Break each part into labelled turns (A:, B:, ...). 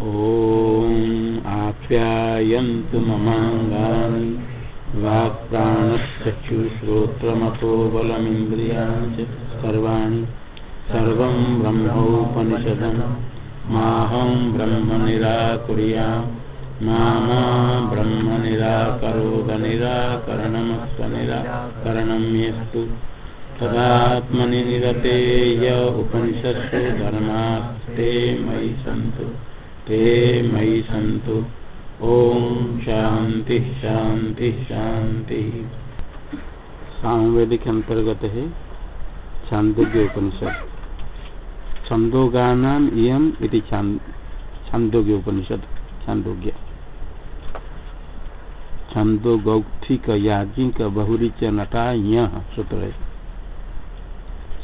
A: ॐ आप्यायन्तु ममाङ्गानि वाक्प्राणश्चक्षुश्रोत्रमतो बलमिन्द्रियाणि सर्वाणि, सर्वं ब्रह्मोपनिषदं माहं ब्रह्म निराकुर्या मा ब्रह्म निराकरोद निराकरणमस्व निराकरणं य उपनिषत्सु धर्मास्ते मयि सन्तु। ते मयि सन्तु। ओम शांति शांति शांति सामवेदिक अंतर्गत है, छांदोग्य उपनिषद। छंदोगानाम इयम इति छांदोग्य उपनिषद, छांदोग्य। छंदो गौथिक याज्ञिक बहुरीच नटा यह सूत्र है।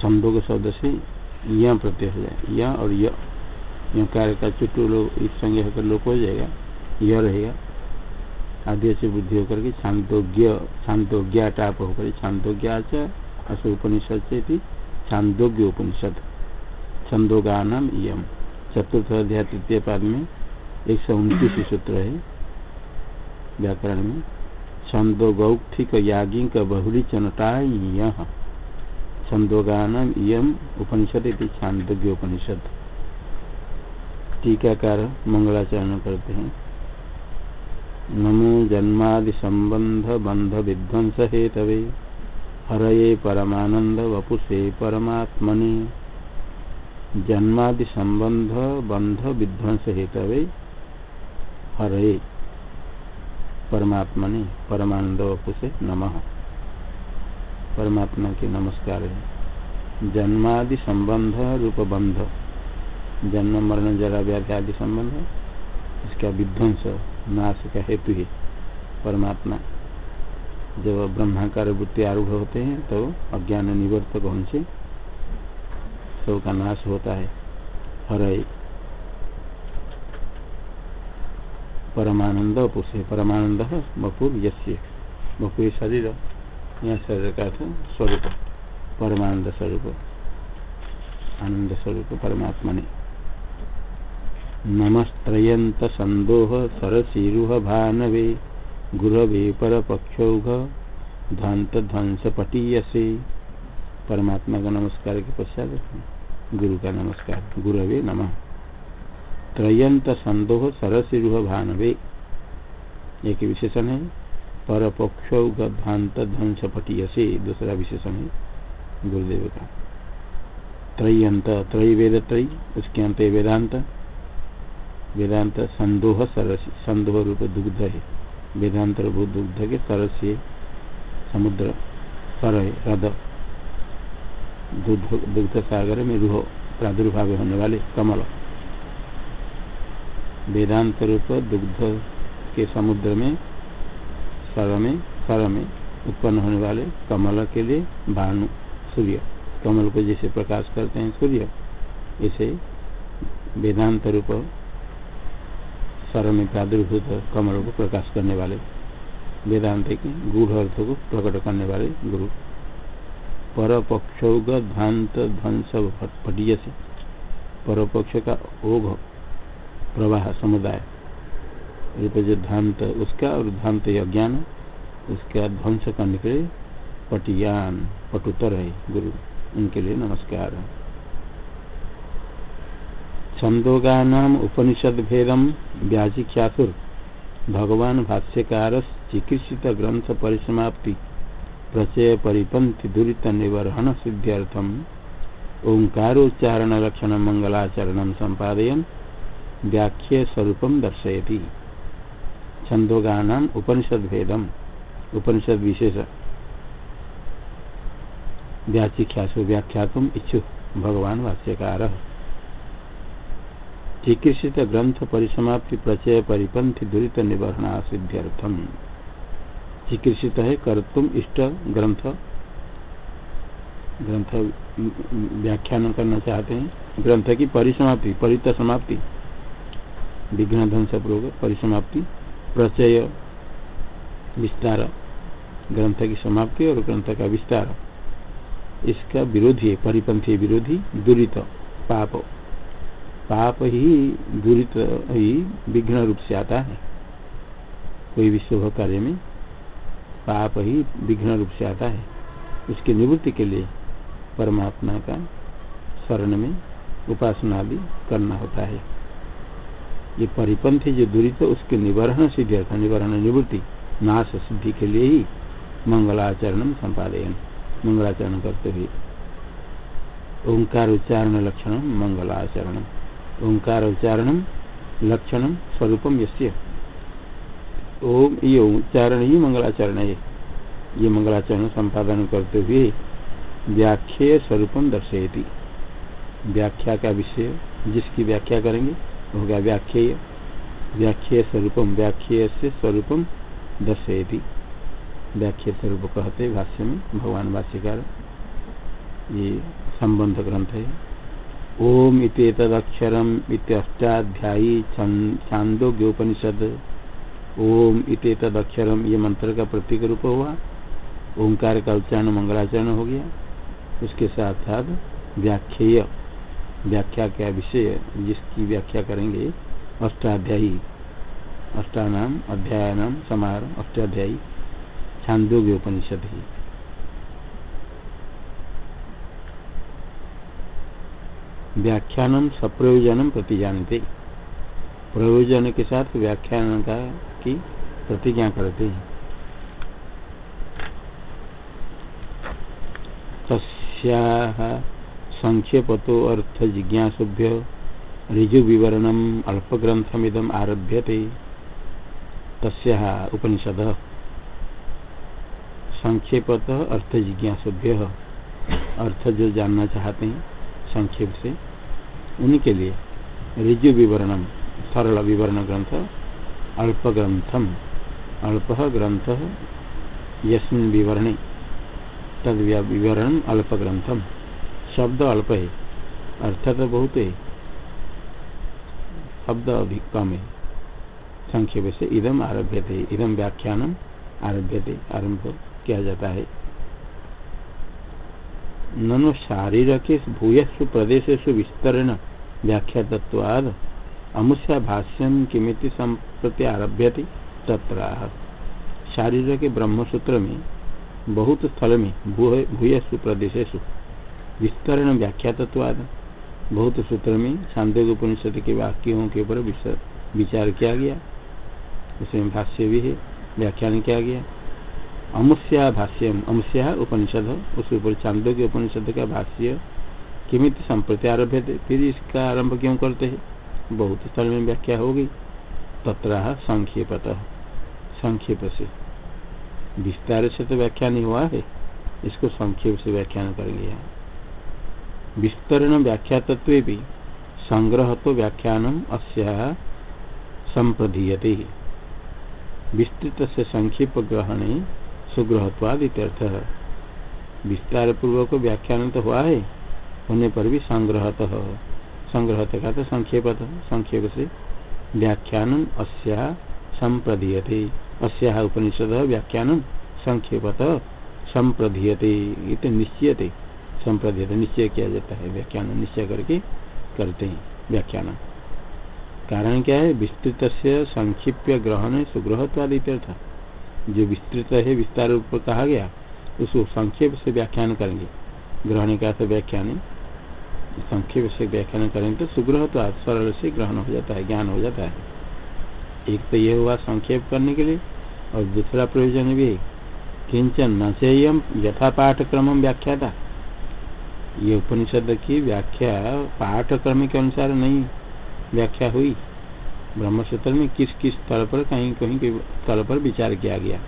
A: छंदो के शब्द से यह प्रत्यय हो जाए यह और यह कार्य का चुटू लोग इस संज्ञा होकर लोग हो जाएगा, यह रहेगा। आद्य से बुद्धि होकर के छांदोग्य, छांदोग्या टाप होकर, छांदोग्या अस उपनिषद से छांदोग्य उपनिषद। छंदोगा नाम यम चतुर्थ अध्याय तृतीय पाद में एक सौ उनतीस सूत्र है, व्याकरण में। छंदो गौथिक याज्ञिक बहुरी चनता यह छंदोगा नाम यम उपनिषद छांदोग्य उपनिषद। टीकाकार मंगलाचरण करते हैं। नमो जन्मादि संबंध बंध विध्वंस हेतवे। हरये परमानंद वपुषे परमात्मने। जन्मादि संबंध बंध विध्वंस हेतवे। हरये परमात्मने परमानंद वपुषे नमः। परमात्मा के नमस्कार है। जन्मादि संबंध रूप बंध जन्म, मरण जरा व्याधि आदि संबंध है। इसका विध्वंस नाश का हेतु है परमात्मा। जब ब्रह्माकार वृत्ति आरूढ़ होते हैं तो अज्ञान निवर्तक उनसे सबका नाश होता है। हर परमानंद पुरुष परमानंद बपुर यश्य बपुर शरीर यह शरीर का स्वरूप। परमानंद स्वरूप। आनंद स्वरूप परमात्मा ने। नमस्त्रयंत संदोह सरसीरुह भानवे गुरवे पर पक्षौघ ध्वंत ध्वंस पटीयसे परमात्मा का नमस्कार के पश्चात गुरु का नमस्कार। गुरवे नमः। त्रयंत संदोह सरसिरुह भानवे एक विशेषण है पर पक्षौघ ध्वांत ध्वंस पटीयसे दूसरा विशेषण है, गुरुदेव का। त्रयंत त्रय वेद त्रय, उसके अंत वेदांत। वेदांत संदोह सरस, संदोह रूप दुग्ध है। वेदांत रूप दुग्ध के सरस समुद्र सर है हृद दुग्ध सागर में रूह, प्रादुर्भाव होने वाले कमल। वेदांत रूप दुग्ध के समुद्र में, सर में सर में उत्पन्न होने वाले कमल के लिए भानु, सूर्य। कमल को जैसे प्रकाश करते हैं सूर्य, इसे वेदांत रूप सर में प्रादुर्भूत कमल को प्रकाश करने वाले वेदांत के गूढ़ अर्थ को प्रकट करने वाले गुरु। पर ध्वांत ध्वंस पटिय से पर पक्ष का ओघ प्रवाह समुदाय। रूप जो ध्वांत उसका और ध्वांत अज्ञान उसका ध्वंस करने के लिए पटियान, पटुतर है गुरु। उनके लिए नमस्कार छंदोगा नाम उपनिषद भेदम व्याजिख्यासुर। भगवान भाष्यकार चिकित्सित ग्रंथ परिसमाप्ति प्रचय परिपंथि दुरीत निवर्हन सिद्ध्यर्थम। ओंकारोच्चारण लक्षण मंगलाचरण संपादयन व्याख्य स्वरूपम दर्शयति। छंदोगा उपनिषद भेदम उपनिषद विशेष व्याचिख्यासु व्याख्यातुम इच्छु भगवान भाष्यकार। चिकित्सित ग्रंथ परिसमाप्ति प्रचय परिपंथी दुरीत निवरणा सिद्ध्यर्थम। चिकित्सित है कर्तुम इष्ट ग्रंथ। ग्रंथ व्याख्यान करना चाहते हैं। ग्रंथ की परिसमाप्ति, परित समाप्ति। विघ्न ध्वंस पूर्वक परिसमाप्ति। प्रचय विस्तार, ग्रंथ की समाप्ति और ग्रंथ का विस्तार। इसका विरोधी है, परिपंथी विरोधी, दुरीत, पाप। पाप ही दूरित ही विघ्न रूप से आता है। कोई भी शुभ कार्य में पाप ही विघ्न रूप से आता है। उसकी निवृत्ति के लिए परमात्मा का शरण में उपासना भी करना होता है। ये परिपंथी जो दूरित, उसके निवारण सिद्धि अर्थात निवारण निवृत्ति, नाश सिद्धि के लिए ही मंगलाचरण संपादन मंगलाचरण करते हुए। ओंकार उच्चारण लक्षण मंगलाचरण ओंकार उच्चारण लक्षण स्वरूपम यस्य। ओम, ये उच्चारण ही मंगलाचरण है। ये मंगलाचरण संपादन करते हुए व्याख्या स्वरूपम दर्शयती। व्याख्या का विषय, जिसकी व्याख्या करेंगे होगा व्याख्येय। व्याख्या स्वरूपम व्याख्या से स्वरूपम दर्शयती। व्याख्या स्वरूप कहते भाष्य में, भगवान भाष्यकार, ये संबंध ग्रंथ है। ओम इतदक्षरम इत्याध्यायी छांदोग्योपनिषद। ओम इतदक्षरम ये मंत्र का प्रतीक रूप हुआ। ओंकार का उच्चारण मंगलाचरण हो गया। उसके साथ साथ व्याख्येय, व्याख्या का विषय जिसकी व्याख्या करेंगे अष्टाध्यायी। अष्टानाम अध्याय समार अष्टाध्यायी छांदोग्य उपनिषद ही। व्याख्यानम सप्रयोजनम प्रति जानते प्रयोजन के साथ व्याख्यान का की प्रतिज्ञा करते हैं। संक्षेपतो अर्थ जिज्ञासुभ्य ऋजु विवरणम अल्पग्रंथमिदम आरभ्यते। तस्या उपनिषद। संक्षेपत अर्थ जिज्ञासुभ्य। अर्थ जो जानना चाहते हैं। संक्षेप से, उनके लिए ऋजु विवरणम, सरल विवरण ग्रंथ अल्प ग्रंथम अल्प ग्रंथ, यस्मिन विवरणे तद विवरण अल्प ग्रंथम शब्द अल्प है अर्थ तो बहुत है। शब्द अधिक कम है। संक्षेप से इदम आरभ्य थे इदम व्याख्यानम आरभ्य थे आरंभ किया जाता है। ननु शारीरक भूयसु प्रदेशेशु विस्तरण व्याख्या तत्वाद अमुष्या भाष्यम किमिति संप्रति आरभ्य तत्र शारीरक ब्रह्मसूत्र में बहुत स्थल में भूयसु प्रदेशेशु विस्तरण व्याख्या तत्वाद बहुत सूत्र में शांति उपनिषद के वाक्यों के ऊपर विचार किया गया। उसमें भाष्य भी है, व्याख्यान किया गया। अमुष्या भाष्यम। अमुष्या उपनिषद। उसके ऊपर चांदो के उपनिषद का भाष्य। किमित संप्रति आरभ्य फिर इसका आरंभ क्यों करते हैं? बहुत स्थल में व्याख्या होगी तत्र संक्षेपत। संक्षेप से विस्तार से तो व्याख्या नहीं हुआ है। इसको संक्षेप से व्याख्यान करेंगे विस्तरण व्याख्या तत्व भी संग्रह तो व्याख्यानम अस्या विस्तृत से संक्षेप ग्रहण सुग्रहत्वाद इत्यर्थ विस्तार पूर्वक व्याख्यान तो हुआ है। होने पर भी संग्रहत संग्रहत का तो संक्षेप संक्षेप से व्याख्यान अस्या संप्रदीयते। अस्या उपनिषद व्याख्यान संक्षेपत संप्रधीयते निश्चयते। संप्रदीयते निश्चय किया जाता है। व्याख्यान निश्चय करके करते हैं व्याख्यान। कारण क्या है? विस्तृत संक्षिप्य ग्रहण सुग्रहत्वादित्यर्थ। जो विस्तृत है, विस्तार रूप कहा गया, उसको संक्षेप से व्याख्यान करेंगे। ग्रहण का तो व्याख्यान, संक्षेप से व्याख्यान करेंगे तो सुग्रह तो सरल से ग्रहण हो जाता है, ज्ञान हो जाता है। एक तो यह हुआ संक्षेप करने के लिए, और दूसरा प्रयोजन भी किंचन न चेयम यथा पाठक्रम व्याख्या था ये उपनिषद की व्याख्या पाठक्रम के अनुसार नहीं व्याख्या हुई। ब्रह्मसूत्र में किस किस स्थल पर कहीं कहीं के स्थल पर विचार किया गया।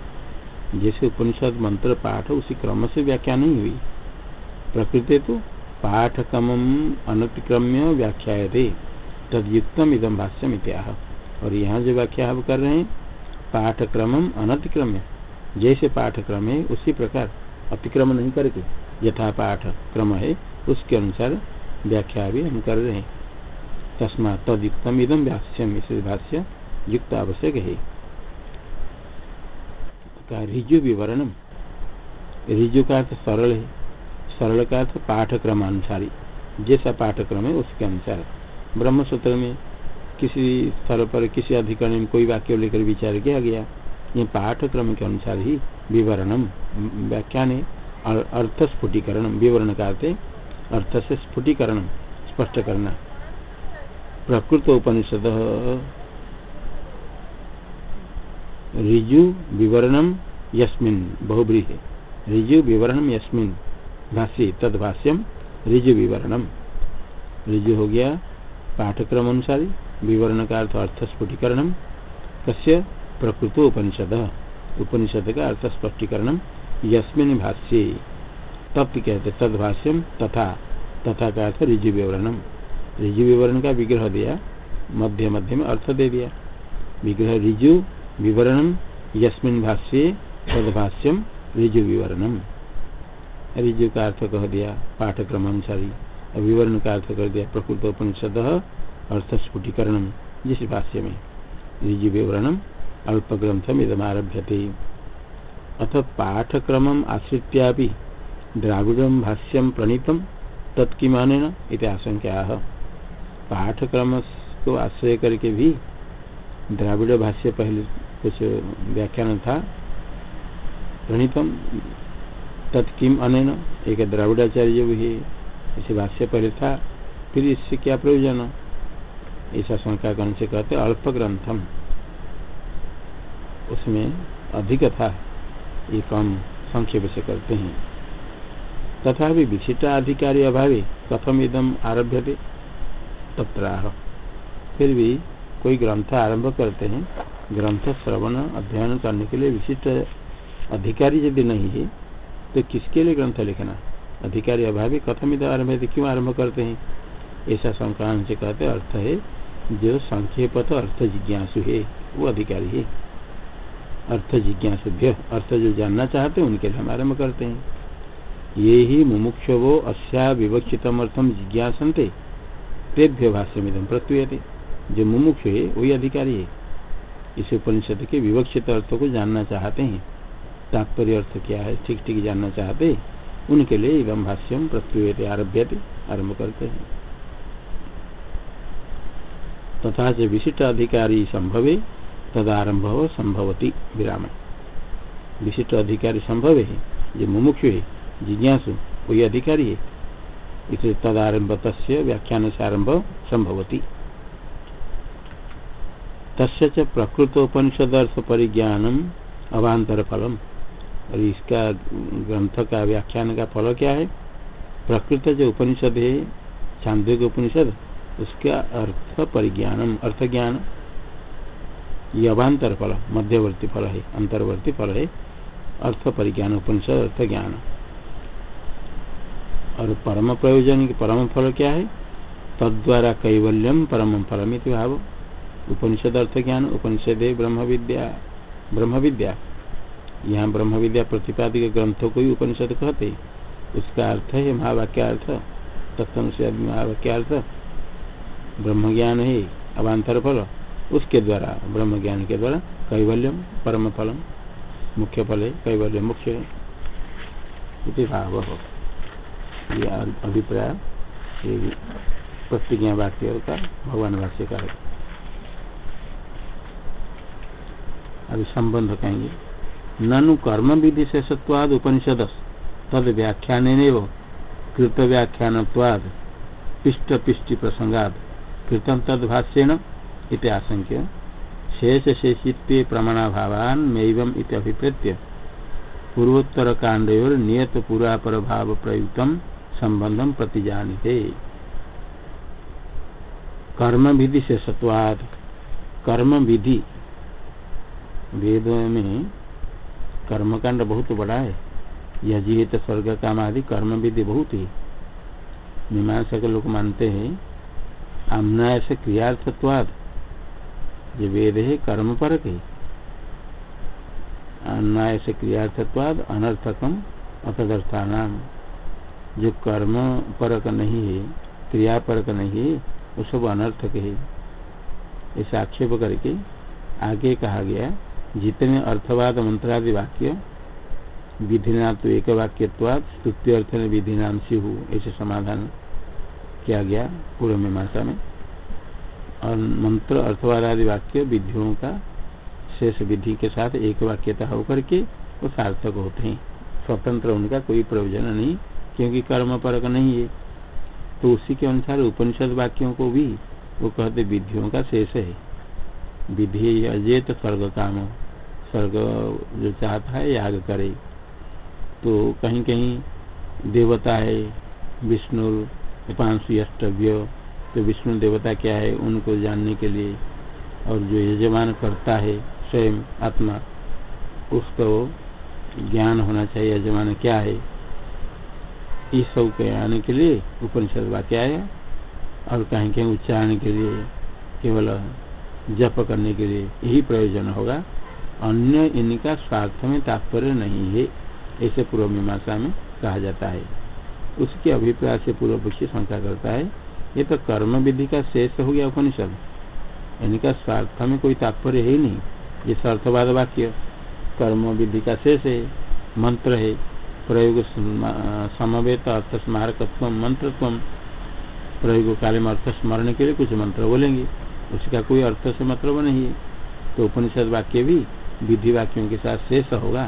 A: जैसे उपनिषद मंत्र पाठ, उसी क्रम से व्याख्या नहीं हुई। प्रकृति तो पाठक्रम अनतिक्रम्य व्याख्या तदयुक्तम इदम भाष्यम इत्याह। और यहाँ जो व्याख्या आप कर रहे हैं, पाठक्रम अनतिक्रम्य। जैसे पाठक्रम है, उसी प्रकार अतिक्रम नहीं करके यथा पाठ क्रम है, उसके अनुसार व्याख्या भी हम कर रहे हैं। तस्मा तदयुक्तम इदम व्यास्यम इस भाष्य युक्त आवश्यक है रिजु विवरणम रिजु का अर्थ सरल है। सरल का अर्थ पाठक्रम अनुसारी जैसा पाठक्रम है, उसके अनुसार। ब्रह्म सूत्र में किसी स्थल पर किसी अधिकरण में कोई वाक्य लेकर विचार किया गया। ये पाठक्रम के अनुसार ही विवरणम, व्याख्यान अर्थ स्फुटीकरण विवरण का अर्थ अर्थ से स्फुटीकरण स्पष्ट करना। प्रकृत उपनिषद ऋजु विवरणम यस्मिन, बहुब्रीह। ऋजु विवरणम यस्मिन, भाष्य तद भाष्यम ऋजु विवरणम ऋजु हो गया पाठक्रम अनुसार विवरण का अर्थ अर्थ स्फुटीकरण कस्य प्रकृत उपनिषद उपनिषद का अर्थ स्पष्टीकरण यस्मिन भाष्य। तब कहते तद भाष्यम तथा तथा का अर्थ ऋजु विवरणम। ऋजु विवरण का विग्रह दिया, मध्य मध्य में अर्थ दे दिया। विग्रह ऋजु विवरणम, यस्मिन भाष्य तदभाष्यम ऋजु विवरणम। ऋजु का अर्थ कह दिया पाठक्रम अनुसारी विवरण का अर्थ कर दिया प्रकृत उपनिषद अर्थ स्फुटीकरण जिस भाष्य में। ऋजु विवरणम अल्प ग्रंथम इदम आरभ्य अथ पाठक्रम आश्रित्या द्राविड़ भाष्यम प्रणीतम तत्किमान आशंका पाठक्रम को आश्रय करके भी द्राविड़ भाष्य पहले कुछ व्याख्यान था। प्रणीतम, तत्किम अन एक द्राविडाचार्य भी इसे भाष्य पहले था, फिर इससे क्या प्रयोजन? ऐसा शंका करने से कहते अल्प ग्रंथम उसमें अधिक था, ये कम संक्षेप से करते हैं। तथा विशिष्टाधिकारी अभावी कथम इदम आरभ्य थे तत्राह। फिर भी कोई ग्रंथ आरंभ करते हैं, ग्रंथ श्रवण, अध्ययन करने के लिए विशिष्ट अधिकारी यदि नहीं है तो किसके लिए ग्रंथ लिखना? अधिकारी अभावी कथम इधर आरंभ क्यों आरंभ करते हैं? ऐसा संक्रांत से कहते अर्थ है, जो संक्षेप तो अर्थ जिज्ञासु है, वो अधिकारी है। अर्थ जिज्ञासुभ्य, अर्थ जो जानना चाहते उनके लिए हम आरंभ करते हैं। ये ही मुमुक्ष वो अस्या विवक्षितम अर्थम जिज्ञासनते। तेभ्य भाष्य में प्रत्युयते। जो मुमुक्ष है, वही अधिकारी है। इस उपनिषद के विवक्षित अर्थ को जानना चाहते हैं। तात्पर्य अर्थ क्या है ठीक ठीक जानना चाहते उनके लिए इवम भाष्यम प्रत्युयते आरभ्य आरंभ करते हैं। तथा से विशिष्ट अधिकारी संभवे तदारंभ संभवती विराम विशिष्ट अधिकारी संभव है, जो मुमुक्ष है, जिज्ञासु, वही अधिकारी है। इसे तदारंभ तस्य व्याख्यान से आरंभ संभवती प्रकृतोपनिषद अर्थ परिज्ञानम अवान्तर फलम और इसका ग्रंथ का व्याख्यान का फल क्या है? प्रकृत जो उपनिषद है छांदोग्य उपनिषद, उसका अर्थ परिज्ञानम अर्थ ज्ञान ये अभांतर फल मध्यवर्ती फल है, अंतर्वर्ती फल है अर्थ परिज्ञान उपनिषद अर्थ ज्ञान और परम प्रयोजन परम फल क्या है? तद्वारा कैवल्यम परम फलम भाव। उपनिषद अर्थ ज्ञान, उपनिषद है ब्रह्म विद्या ब्रह्म विद्या यहाँ ब्रह्म विद्या प्रतिपादिक ग्रंथों को ही उपनिषद कहते उसका अर्थ है महावाक्य अर्थ। तत्व से महावाक्य अर्थ। ब्रह्म ज्ञान है अवान्तर फल। उसके द्वारा ब्रह्म ज्ञान के द्वारा कैवल्यम परम फलम मुख्य फल है कैवल्य मुख्य है। भाव। ये अभिप्राय प्रतिज्ञा वाक्य का भगवान वाक्य का है। अभी संबंध कहेंगे। ननु कर्म विधि से सत्वाद उपनिषद तद व्याख्यान कृत व्याख्यान पिष्ट पिष्टि प्रसंगाद कृतम तद भाष्यण आशंक्य। शेष शेषित्व प्रमाणाभावान मेवम अभिप्रेत्य। पूर्वोत्तर कांडोर नियत पुरापर भाव प्रयुक्त संबंधम प्रतिजानिते। कर्म विधि से सत्वाद कर्म विधि वेद में कर्मकांड बहुत बड़ा है। यह जीवित स्वर्ग काम आदि कर्म विधि बहुत ही। मीमांसा के लोग मानते हैं आमनाय से क्रियार्थत्वाद ये वेद है कर्म पर के अन्याय से क्रियार्थत्वाद अनर्थकम अतदर्थानाम जो कर्म परक नहीं है, क्रिया परक नहीं है, वो सब अनर्थक है। ऐसे आक्षेप करके आगे कहा गया, जितने अर्थवाद मंत्रादि वाक्य विधिना तो एक वाक्यवाद स्तुत्य अर्थ में विधिनांशी हो, ऐसे समाधान किया गया पूर्व मीमांसा में। और मंत्र अर्थवादी वाक्य, विधियों का शेष विधि के साथ एक वाक्यता होकर के वो सार्थक होते हैं। स्वतंत्र उनका कोई प्रयोजन नहीं। क्योंकि कर्म परक नहीं है तो उसी के अनुसार उपनिषद वाक्यों को भी वो कहते विधियों का शेष है। विधि अजेत स्वर्ग काम। स्वर्ग जो चाहता है, याग करे। तो कहीं कहीं देवता है, विष्णु पांचवी अष्टव्य तो विष्णु देवता क्या है, उनको जानने के लिए। और जो यजमान करता है, स्वयं, आत्मा, उसको ज्ञान होना चाहिए, यजमान क्या है। इस आने के लिए उपनिषद वाक्य आया और कहीं कहीं उच्चारण के लिए, केवल जप करने के लिए यही प्रयोजन होगा। अन्य इनका स्वार्थ में तात्पर्य नहीं है, ऐसे पूर्व मीमांसा में कहा जाता है। उसके अभिप्राय से पूर्व पक्षी शंका करता है, ये तो कर्म विधि का शेष हो गया उपनिषद। इनका स्वार्थ में कोई तात्पर्य है ही नहीं। ये स्वार्थवाद वाक्य। कर्म विधि का शेष है, मंत्र है प्रयोग समवेत अर्थ स्मारक मंत्र प्रयोग काले में अर्थ स्मरण के लिए कुछ मंत्र बोलेंगे। उसका कोई अर्थ से मतलब नहीं है। तो उपनिषद वाक्य भी विधि वाक्यों के साथ शेष होगा।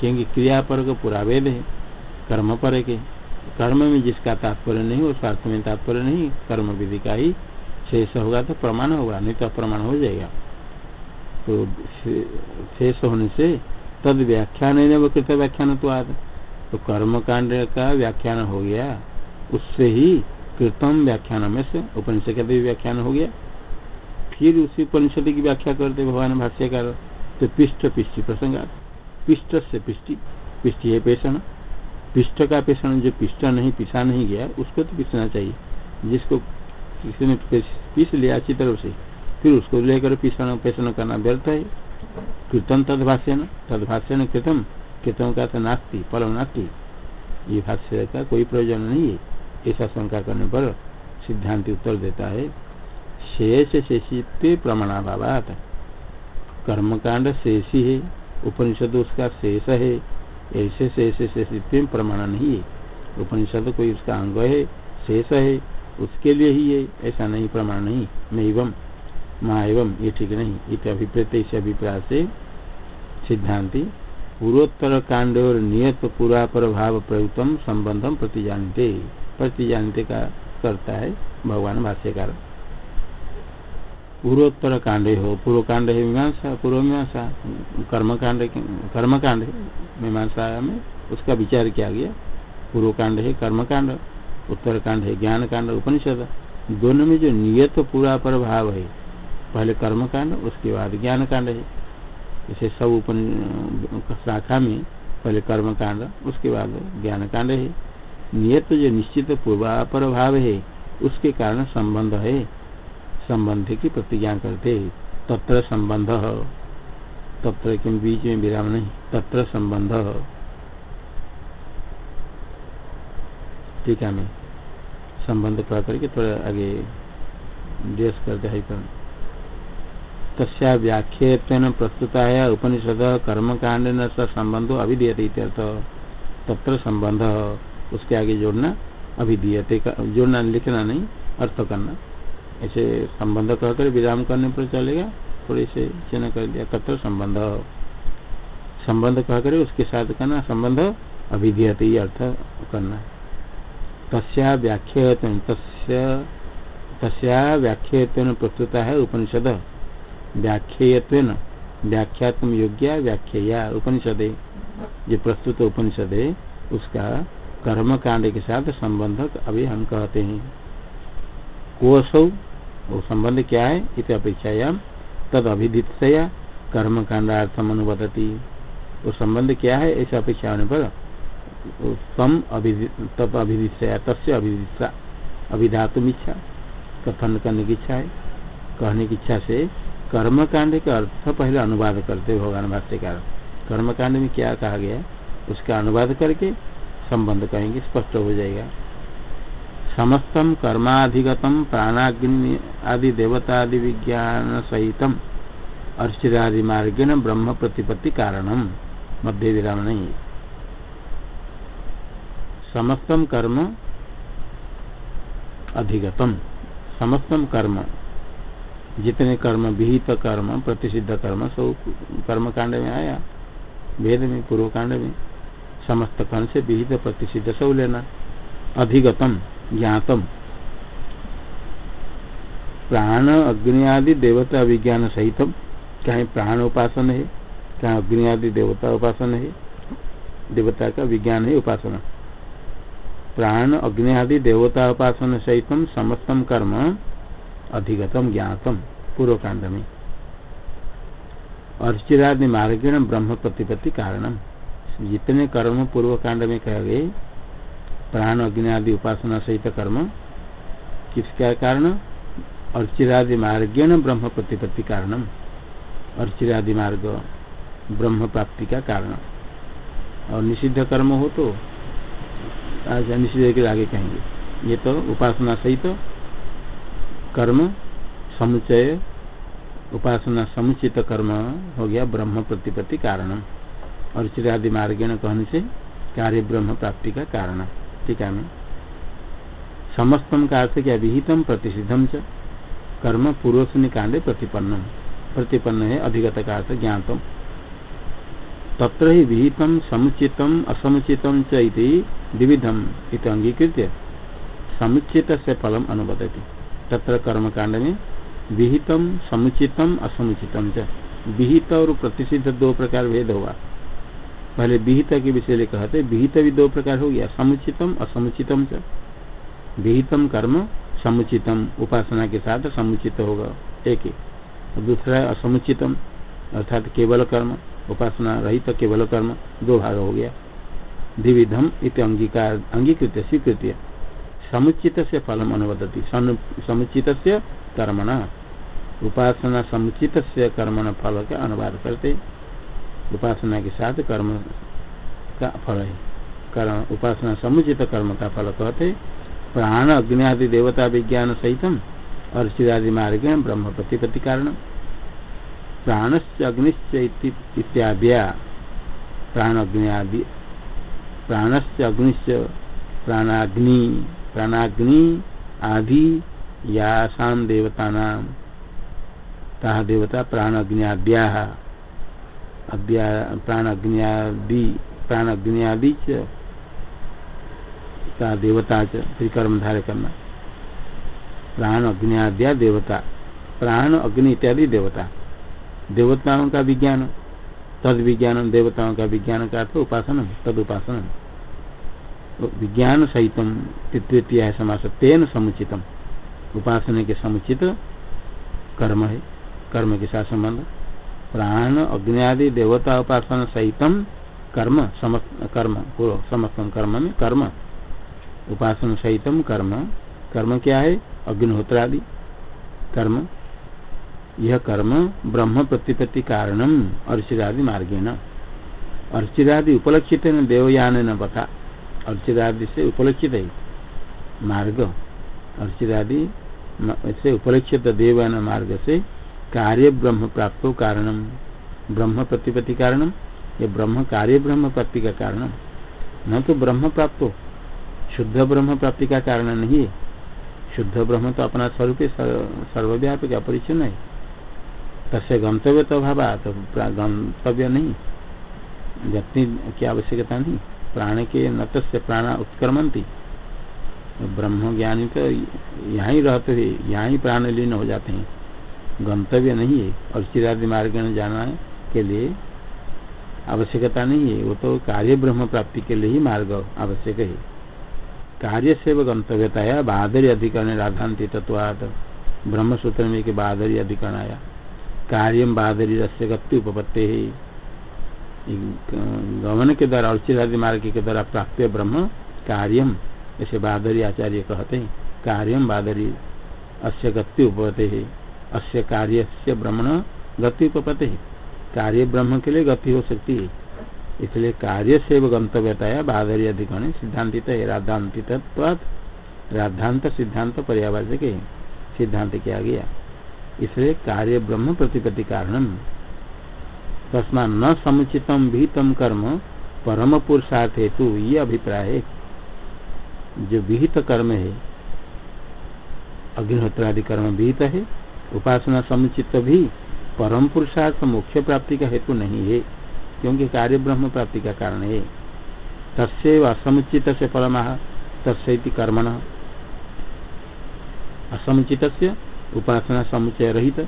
A: क्योंकि क्रिया पर पूरा वेद है, कर्म पर के कर्म में जिसका तात्पर्य नहीं वो स्वार्थ में तात्पर्य नहीं, कर्म विधि का ही शेष होगा तो प्रमाण होगा, नहीं तो अप्रमाण हो जाएगा। तो शेष होने से तद व्याख्यान कृत व्याख्यान तो आद। तो कर्म कांड का व्याख्यान हो गया। उससे ही कृतम व्याख्यान में से उपनिषद का भी व्याख्यान हो गया। फिर उसी उपनिषद की व्याख्या करते भगवान भाष्यकार तो पिष्ट पिष्टि प्रसंग पिष्ट से पिष्टि पिष्टि है पेषण। पिष्ट का पेषण जो पिष्ट नहीं, पिसा नहीं गया, उसको तो पिसना चाहिए। जिसको किसी ने पीस लिया अच्छी तरह से, फिर उसको लेकर पिसन, पेषण करना व्यर्थ है। कृतम तदभाष्य न तदभाष्य कृतम। कृतम का तो नास्ती, फल नास्ती। ये भाष्य का कोई प्रयोजन नहीं है। ऐसा शंका करने पर सिद्धांत उत्तर देता है, शेष शेषित्व प्रमाणाभावात। कर्मकांड शेषी है, उपनिषद उसका शेष है, ऐसे शेष शेषित्व प्रमाण नहीं है। उपनिषद कोई उसका अंग है, शेष है, उसके लिए ही है, ऐसा नहीं, प्रमाण नहीं। मैं एवं, माँ एवं, ये ठीक नहीं। इत अभिप्रेत इस अभिप्राय से सिद्धांति पूर्वोत्तर कांड और नियत पूरा पर भाव प्रयुक्तम संबंधम प्रति जानते प्रति जानते का करता है भगवान भाष्यकार। पूर्वोत्तर कांड हो पूर्व कांड है मीमांसा, पूर्व मीमांसा कर्म कांड कर्म कांड मीमांसा में उसका विचार किया गया। पूर्व कांड है कर्म कांड उत्तर कांड है ज्ञान कांड उपनिषद। दोनों में जो नियत पूरा पर भाव है, पहले कर्म कांड उसके बाद ज्ञान कांड है। इसे सब उपन शाखा में, पहले कर्म कांड उसके बाद ज्ञान कांड है। नियत जो निश्चित पूर्वापर भाव है, उसके कारण संबंध है। संबंध की प्रतिज्ञा करते तत्र संबंध। तत्र के बीच में विराम नहीं। तत्र संबंध। ठीक है, मैं संबंध कह करके थोड़ा आगे ड्रेस करते है। तस्या व्याख्यन प्रस्तुता है उपनिषद कर्म कांड संबंधो अभिधीयते तत्र संबंध उसके आगे जोड़ना अभिधीयते जोड़ना लिखना नहीं, अर्थ करना। ऐसे संबंध कहकर विराम करने पर चलेगा, थोड़े से चिन्ह कर दिया, तत्र संबंध। संबंध कहकर उसके साथ करना, संबंध अभिधीयते अर्थ करना। तस्या व्याख्यन तस्या व्याख्यन प्रस्तुता है उपनिषद। व्याख्यत्व व्याख्यात्म योग्य व्याख्या उपनिषद जो प्रस्तुत उपनिषद है उसका कर्म कांड के साथ संबंध अभी हम कहते हैं। कोसौ, वो संबंध क्या है? इत अपेक्षायाम, तद अभिदितया कर्म कांडार्थम अनुबदती वो संबंध क्या है? ऐसा अपेक्षा होने पर तम तब अभिदिशया तस्य अभिदिशा अभिधातुम इच्छा कथन करने की इच्छा है। कहने की इच्छा से कर्म कांड का अर्थ पहले अनुवाद करते भगवान भाष्यकार कर्म कांड में क्या कहा गया उसका अनुवाद करके संबंध कहेंगे, स्पष्ट हो जाएगा। समस्तम कर्माधिगतम प्राणाग्नि आदि देवता आदि विज्ञान सहित अर्चिरादि मार्गेण ब्रह्म प्रतिपत्ति कारणम। मध्य विराम नहीं। समस्तम कर्म अधिगतम। समस्तम कर्म जितने कर्म, विहित कर्म, प्रतिषिद्ध कर्म सब कर्म कांड में आया। वेद में पूर्व कांड में। समस्त कर्म से विहित, प्रतिषिद्ध सब लेना। अधिगतम, ज्ञातम। प्राण, अग्नि आदि देवता विज्ञान सहित कहीं प्राण उपासन है कहीं अग्नि आदि देवता उपासन है, देवता का विज्ञान है उपासना। प्राण, अग्नि आदि देवता उपासन सहित समस्तम कर्म अधिगतम ज्ञातम पूर्व कांड में अर्चिरादि मार्गेण ब्रह्म प्रतिपत्ति कारणम। जितने कर्म पूर्व कांड में कह गए, प्राण अग्नि आदि उपासना सहित कर्म, किसका कारण? अर्चिरादि मार्गेण ब्रह्म प्रतिपत्ति कारणम। अर्चिरादि मार्ग ब्रह्म प्राप्ति का कारण। और निषिद्ध कर्म हो तो निषिद्ध के आगे कहेंगे। ये तो उपासना सहित तो कर्म समुचय उपासना, समुचित कर्म हो गया ब्रह्म प्रतिपत्ति कारण और चिरादि मार्गेण कहने से कार्य ब्रह्म प्राप्ति का कारण। टीका में समस्तम का अर्थ क्या विहितम प्रतिषिधम च? कर्म पूर्व कांडे प्रतिपन्नम। प्रतिपन्न है अधिगत का अर्थ ज्ञातम। तत्र ही विहितम, समुचितम, असमुचितम ची द्विविधम इत अंगीकृत समुचित से फलम अनुबदती तत्र कर्म कांड में विहितम, समुचितम, असमुचितम च। विहित और प्रतिषिध दो प्रकार भेद हुआ। पहले विहित के विषय कहते विहित भी दो प्रकार हो गया, समुचितम, असमुचितम च। विहितम कर्म, समुचितम, उपासना के साथ समुचित होगा, एक दूसरा है असमुचितम, अर्थात केवल कर्म, उपासना रहित केवल कर्म, दो भाग हो गया। द्विविधम इत अंगीकार अंगीकृत स्वीकृत समुचित से फलम अनुवदती। समुचित से कर्मण। उपासना समुचित से कर्मण फल का अनुवाद करते। उपासना के साथ कर्म का फल है। कर्म, उपासना समुचित कर्म का फल कहते। प्राण अग्नि आदि देवता, विज्ञान सहितम और चिरादि मार्ग ब्रह्म प्रतिपत्ति कारण प्राणश्च, अग्निश्च इत्याद्या प्राण अग्नि आदि प्राणश्च, अग्निश्च, प्राणाग्नि प्राणाग्नि आदि यासाम देवता नाम ता देवता प्राण अग्नियाद्या प्राण अग्नियादि प्राण अग्नियादि ता देवता च फिर कर्म धारे करना प्राण अग्नियाद्या देवता, प्राण, अग्नि इत्यादि देवता। देवताओं का विज्ञान तद विज्ञान देवताओं का विज्ञान का अर्थ उपासन तद उपासन विज्ञान सहित तृतीय है समास तेन समुचितम। उपासना के समुचित, कर्म है, कर्म के साथ संबंध। प्राण अग्नि आदि देवता उपासना सहितम कर्म, समस्त, कर्म, पूर्व, समस्तम कर्म में कर्म। उपासना सहितम कर्म। कर्म क्या है? अग्निहोत्र आदि कर्म, यह कर्म ब्रह्म प्रतिपत्ति कारणम अर्चिरादि मार्गेण। अर्चिरादि उपलक्षित देवयान न बता अर्चिरादि से उपलक्षित है। मार्ग। अर्चिरादि से उपलक्षित देवान मार्ग से कार्य ब्रह्म प्राप्त कारणम। ब्रह्म प्रतिपत्ति कारणम। ये ब्रह्म कार्य ब्रह्म प्राप्ति का कारण। न तो ब्रह्म प्राप्त शुद्ध ब्रह्म प्राप्ति का कारण नहीं है। शुद्ध ब्रह्म तो अपना स्वरूप सर्वव्यापक अपरिचन्न है। तस्य गंतव्य तो अभाव तो गंतव्य नहीं। व्यक्ति की आवश्यकता नहीं। प्राण के न तस्य प्राण उत्क्रमंती। ब्रह्म ज्ञानी तो यहाँ ही रहते थे, यहाँ ही प्राण लीन हो जाते हैं। गंतव्य नहीं है, और चिरादि मार्ग में जाना के लिए आवश्यकता नहीं है। वो तो कार्य ब्रह्म प्राप्ति के लिए ही मार्ग आवश्यक है। कार्य से वो गंतव्यता है बहादुरी अधिकरण राधांति तत्वाद ब्रह्म सूत्र में कि बहादुरी अधिकरण आया। कार्यम बहादुरी रस्य गति उपपत्ति है। गमन के द्वारा अर्चित मार्ग के द्वारा प्राप्त ब्रह्म कार्यम ऐसे बहादुरी आचार्य कहते हैं। कार्यम बादरी, अस्य गति उपपते है। अस्य कार्य से ब्रह्मण गति उपपते है। कार्य ब्रह्म के लिए गति हो सकती है। इसलिए कार्य से वो गंतव्यता है बहादुरी अधिकरण सिद्धांतित है। राधांत सिद्धांत पर्यावाचक है। सिद्धांत किया गया। इसलिए कार्य ब्रह्म प्रतिपत्ति कारण तस्मा न समुचितम भी तम कर्म, परम पुरुषार्थ हेतु ये अभिप्राय है। जो विहित कर्म है, अग्निहोत्रादि कर्म विहित है, उपासना समुचित भी परम पुरुषार्थ मुख्य प्राप्ति का हेतु नहीं है, क्योंकि कार्य ब्रह्म प्राप्ति का कारण है। तस्व असमुचित से परम तस्ती कर्मण। असमुचित उपासना समुचय रहित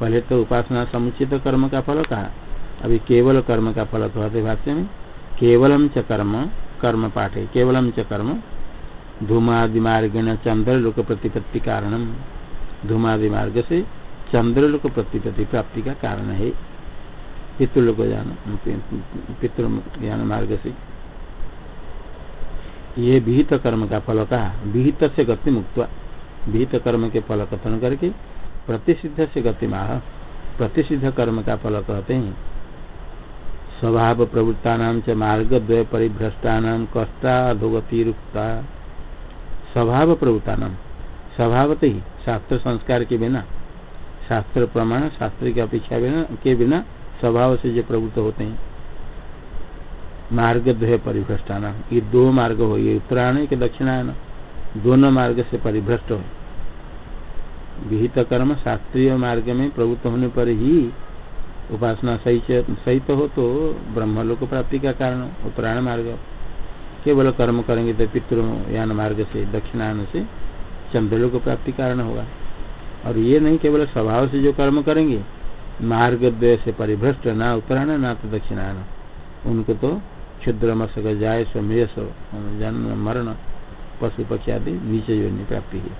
A: पहले तो उपासना समुचित कर्म का फल कहा? अभी केवल कर्म का फल कहते भाष्य में, केवलम च कर्म कर्म पाठ, केवलम च कर्म, धूमादि मार्गेण चंद्र लोक प्रतिपत्ति कारणम। धूमादि मार्ग से चंद्र लोक प्रतिपत्ति प्राप्ति का कारण है। पितृलोक ज्ञान, पितृ ज्ञान मार्ग से। ये विहित कर्म का फल कहा विहित से गति मुक्त विहित कर्म के फल कथन करके प्रतिषिध से गति माह प्रतिषिध कर्म का फल कहते हैं। स्वभाव प्रवृत्ता नाम च मार्ग द्वय परिभ्रष्टा नाम रुक्ता स्वभाव प्रवृत्ता नाम स्वभावत ही, शास्त्र संस्कार के बिना। शास्त्र प्रमाण, शास्त्र की अपेक्षा के बिना स्वभाव से जो प्रवृत्त होते हैं। मार्ग द्वय परिभ्रष्टान। ये दो मार्ग हो, ये उत्तरायण के दक्षिणायन दोनों मार्ग से परिभ्रष्ट हो। विहित कर्म शास्त्रीय मार्ग में प्रवृत्त होने पर ही उपासना सही सही तो हो तो ब्रह्मलोक प्राप्ति का कारण उत्तरायण मार्ग। केवल कर्म करेंगे तो पितृयान मार्ग से, दक्षिणायन से चंद्रलोक प्राप्ति कारण होगा। और ये नहीं केवल स्वभाव से जो कर्म करेंगे, मार्ग द्वय से परिभ्रष्ट, ना उत्तरायण, ना तो दक्षिणायन। उनको तो क्षुद्र मशक जाय जन्म, मरण, पशु पक्षी आदि नीचे योनि प्राप्ति है।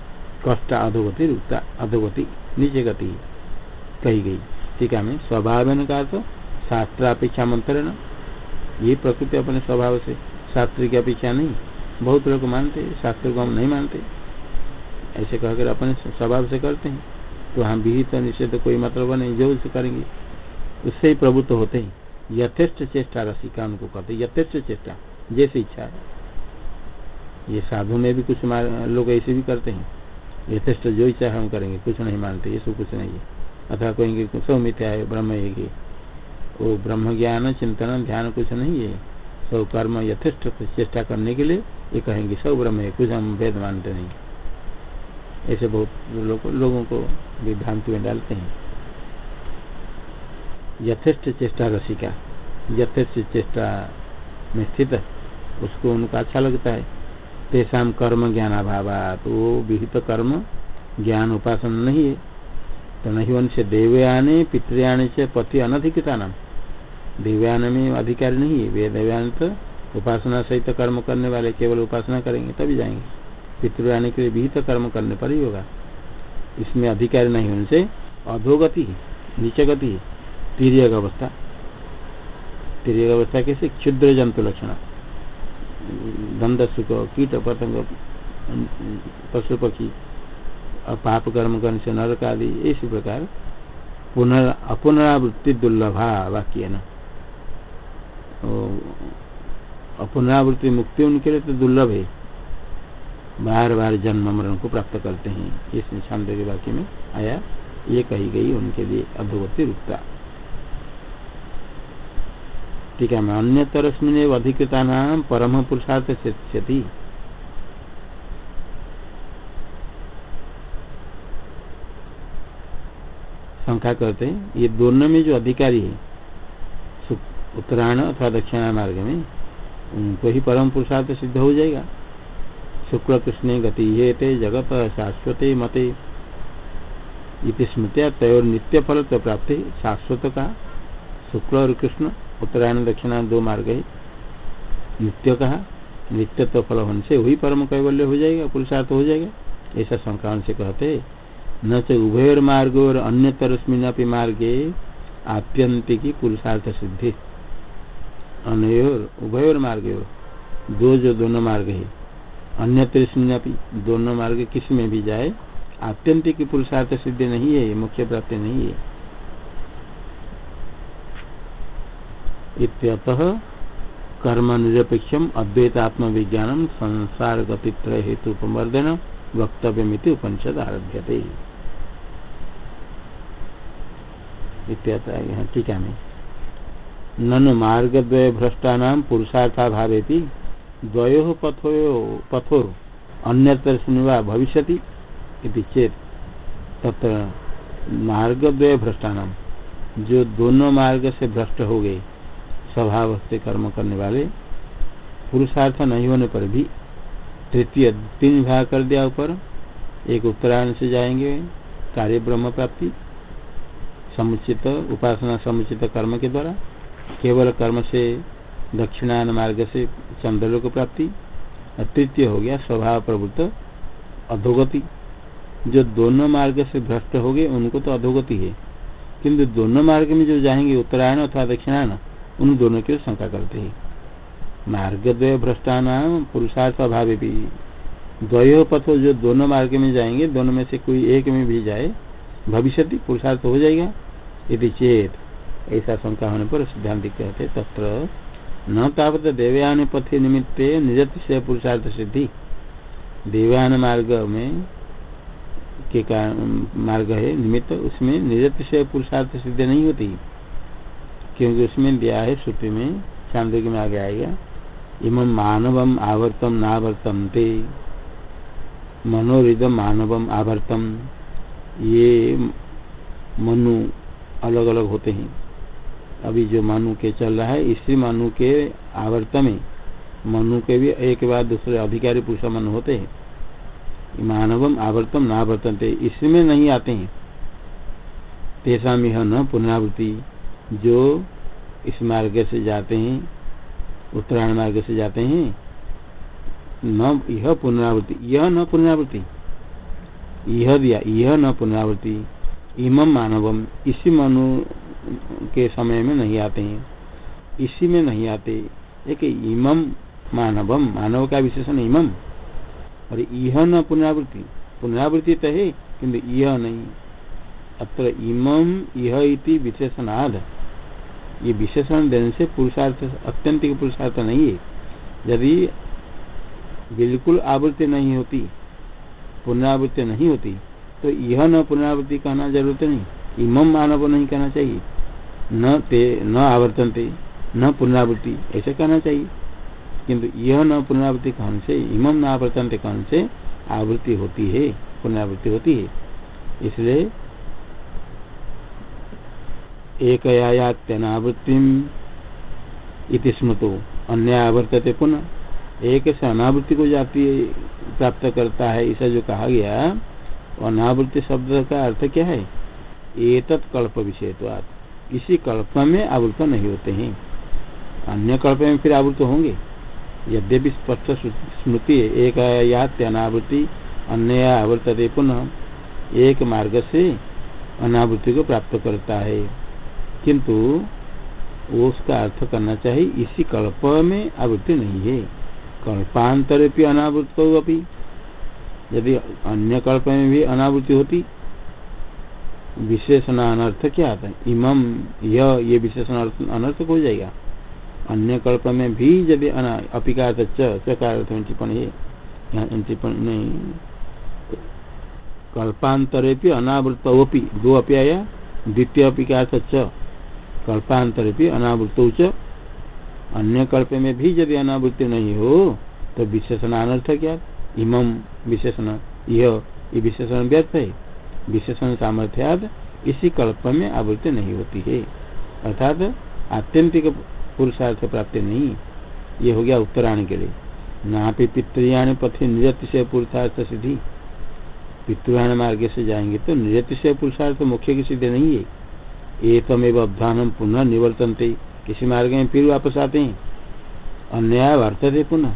A: कष्ट, अधोगति, रुकता, अधोगति, नीचे गति कही गई। ठीक है स्वभाव का तो शास्त्रापेक्षा मंत्रण ये प्रकृति अपने स्वभाव से शास्त्र की अपेक्षा नहीं। बहुत लोग मानते, शास्त्र को हम नहीं मानते। ऐसे कहकर अपने स्वभाव से करते हैं। तो हम विहित निषेध कोई मतलब नहीं, जो उसे करेंगे, उससे ही प्रभुत्व होते हैं। यथेष्ट चेष्टा रसिका उनको कहते यथेष्ट चेष्टा, जैसे इच्छा है। ये साधु में भी कुछ लोग ऐसे भी करते हैं। यथेष्ट जो इच्छा हम करेंगे, कुछ नहीं मानते, ये सब कुछ नहीं है। अथवा कहेंगे सब मिथ्या है ब्रह्म है। वो ब्रह्म ज्ञान चिंतन ध्यान कुछ नहीं है। सब कर्म यथेष्ट चेष्टा करने के लिए ये कहेंगे सब ब्रह्म है कुछ हम वेद मानते नहीं। ऐसे बहुत लोग, को विभ्रांति में डालते हैं। यथेष्ट चेष्टा रसिका यथेष्ट चेष्टा में स्थित उसको उनका अच्छा लगता है। तेषा कर्म ज्ञान अभाव तो वो विहित कर्म ज्ञान उपासन नहीं है। तो नहीं से देवयाने, पितृयाने से पति अनधिकृता नाम देवयान में अधिकारी नहीं है, वे देवयान तो उपासना सहित कर्म करने वाले केवल उपासना करेंगे, तभी जाएँगे। पितृयाने के लिए विहित कर्म करने पर ही होगा। इसमें अधिकारी नहीं होने से अधोगति नीचे गति तिरक अवस्था। तिरक अवस्था कैसे? क्षुद्र जंतु लक्षण। दंड सुख, कीट, पतंग, पशु, पक्षी। पाप कर्म करने से नरक आदि इसी प्रकार पुनः अपुनरावृत्ति दुर्लभा वाक्य न। अपुनरावृत्ति मुक्ति उनके लिए तो दुर्लभ है। बार बार जन्म मरण को प्राप्त करते हैं। इस छांद के वाक्य में आया, ये कही गई उनके लिए अधोगति रुकता। ठीक है अन्य तरस्मिन अधिकृता नाम परम पुरुषार्थ क्षति। शंका करते हैं, ये दोनों में जो अधिकारी है उत्तरायण अथवा दक्षिणा मार्ग में, उनको ही परम पुरुषार्थ सिद्ध हो जाएगा। शुक्ल कृष्ण गति ये जगत शाश्वत मते। इति स्मृतिया तय नित्य फल तो प्राप्ति शाश्वत का शुक्ल और कृष्ण, उत्तरायण दक्षिणा दो मार्ग है। नित्य कहा नित्य तो फल होने से वही परम कैवल्य हो जाएगा, पुरुषार्थ हो जाएगा। ऐसा शंका से कहते न तो उभयर मार्ग और अन्य तरस्मिन मार्गे आत्यंतिकी पुरुषार्थ सिद्धि अनयोर उभयोर मार्ग दो जो दोनों मार्ग। है अन्य तरस्मिन दोनों मार्ग किसमें भी जाए आत्यंतिक पुरुषार्थ सिद्धि नहीं है मुख्य प्राप्ति नहीं है। इत्यतः कर्म निरपेक्षम अद्वैतात्म विज्ञान संसार गतित्रय हेतु उपमर्दन वक्तव्य उपनिषद टीका में ननु मार्गद्वय भ्रष्टा पुरुषार्था भावे द्वयो पथो पथो अन्यत्र भविष्य चेत तत्र मार्ग द्वय भ्रष्टान। जो दोनों मार्ग से भ्रष्ट हो गए स्वभाव से कर्म करने वाले, पुरुषार्थ नहीं होने पर भी तृतीय तीन भाग कर दिया ऊपर, एक उत्तरायण से जाएँगे कार्य ब्रह्म प्राप्ति समुचित, उपासना समुचित कर्म के द्वारा, केवल कर्म से दक्षिणायन मार्ग से चंद्रलोक प्राप्ति तृतीय हो गया स्वभाव प्रभुत्व अधोगति। जो दोनों मार्ग से भ्रष्ट हो गए, उनको तो अधोगति है। किंतु दोनों मार्ग में जो जाएँगे, उत्तरायण अथवा दक्षिणायन, उन दोनों की शंका करते हैं। मार्ग द्वय भ्रष्टान पुरुषार्थ अभाव भी। द्वयो पथो जो दोनों मार्ग में जाएँगे, दोनों में से कोई एक में भी जाए भविष्य पुरुषार्थ हो जाएगा। यदि चेत। ऐसा शंका होने पर सिद्धांत कहते तत्र न तावत देवयान पथे निमित्ते निजत से पुरुषार्थ सिद्धि देवयान मार्ग में के, मार्ग है, निमित्त उसमें निजत से पुरुषार्थ सिद्धि नहीं होती। क्योंकि उसमें दिया है श्रुति में चांदोग्य में आगे आएगा। इम मानवम आवर्तम नावर्तम ते मनोरिदम मानवम आवर्तम। ये मनु अलग अलग होते हैं। अभी जो मनु के चल रहा है, इसी मनु के आवर्त में, मनु के भी एक बाद दूसरे अधिकारी पुरुष मनु होते हैं। मानवम आवर्तम नावर्तनते इसमें नहीं आते हैं। तेसा यह न पुनरावृत्ति, जो इस मार्ग से जाते हैं, उत्तरायण मार्ग से जाते हैं, न यह पुनरावृत्ति, यह न पुनरावृत्ति। यह दिया, यह न पुनरावृत्ति। इमम मानवम। इसी मनु के समय में नहीं आते हैं। इसी में नहीं आते। एक इमम मानवम। मानव का विशेषण इमम और यह न पुनरावृत्ति। पुनरावृत्ति तो है, किंतु यह नहीं। अत्र इमम यह इति विशेषणाद। ये विशेषण देने से पुरुषार्थ अत्यंतिक पुरुषार्थ नहीं है। यदि बिल्कुल आवृत्ति नहीं होती, पुनरावृत्ति नहीं होती तो यह न पुनरावृत्ति कहना ज़रूरत नहीं। इमम मानव नहीं कहना चाहिए। न ते, न आवर्तनते, न पुनरावृत्ति, ऐसे कहना चाहिए। किंतु यह न पुनरावृत्ति कहने से इमम न आवर्तनते कहने से आवृत्ति होती है, पुनरावृत्ति होती है। इसलिए एक इति स्मृतो अन्य आवर्तते पुनः। एक से अनावृत्ति को जाती प्राप्त करता है, ऐसा जो कहा गया अनावृत्ति शब्द का अर्थ क्या है? एतत् कल्प विषय तो इसी कल्प में आवृत नहीं होते हैं। अन्य कल्प में फिर आवृत होंगे। यद्यपि स्पष्ट स्मृति एक यात्यनावृत्ति अन्य आवृतते पुनः एक मार्ग से अनावृत्ति को प्राप्त करता है। किंतु वो उसका अर्थ करना चाहिए, इसी कल्प में आवृत्ति नहीं है। कल्पांतर भी अनावृत अभी यदि अन्य कल्प में भी अनावृत्ति होती, विशेषण अनर्थ क्या आता है? इमम यह ये विशेषण अनर्थक हो जाएगा। अन्य कल्प में भी यदि अपिका चकार टिप्पणी है। नहीं। कल्पांतरे भी अनावृत दो अपी आया, द्वितीय अपिका च। कल्पांतर भी अनावृत अन्य कल्प में भी यदि अनावृत्ति नहीं हो तो विशेषण अनर्थ क्या इमम विशेषण यह विशेषण व्यर्थ है। विशेषण सामर्थ्याद इसी कल्प में आवृत्ति नहीं होती है। अर्थात, आत्यंतिक पुरुषार्थ प्राप्ति नहीं। ये हो गया उत्तरायण के लिए। ना भी पितृयाण पथे निरत से पुरुषार्थ सिद्धि। पितृयाण मार्ग से जाएँगे तो निरत से पुरुषार्थ मुख्य की सिद्धि नहीं है। एकमेव अवधान पुनः निवर्तनते। किसी मार्ग में फिर वापस आते हैं। अन्याय वर्तते पुनः।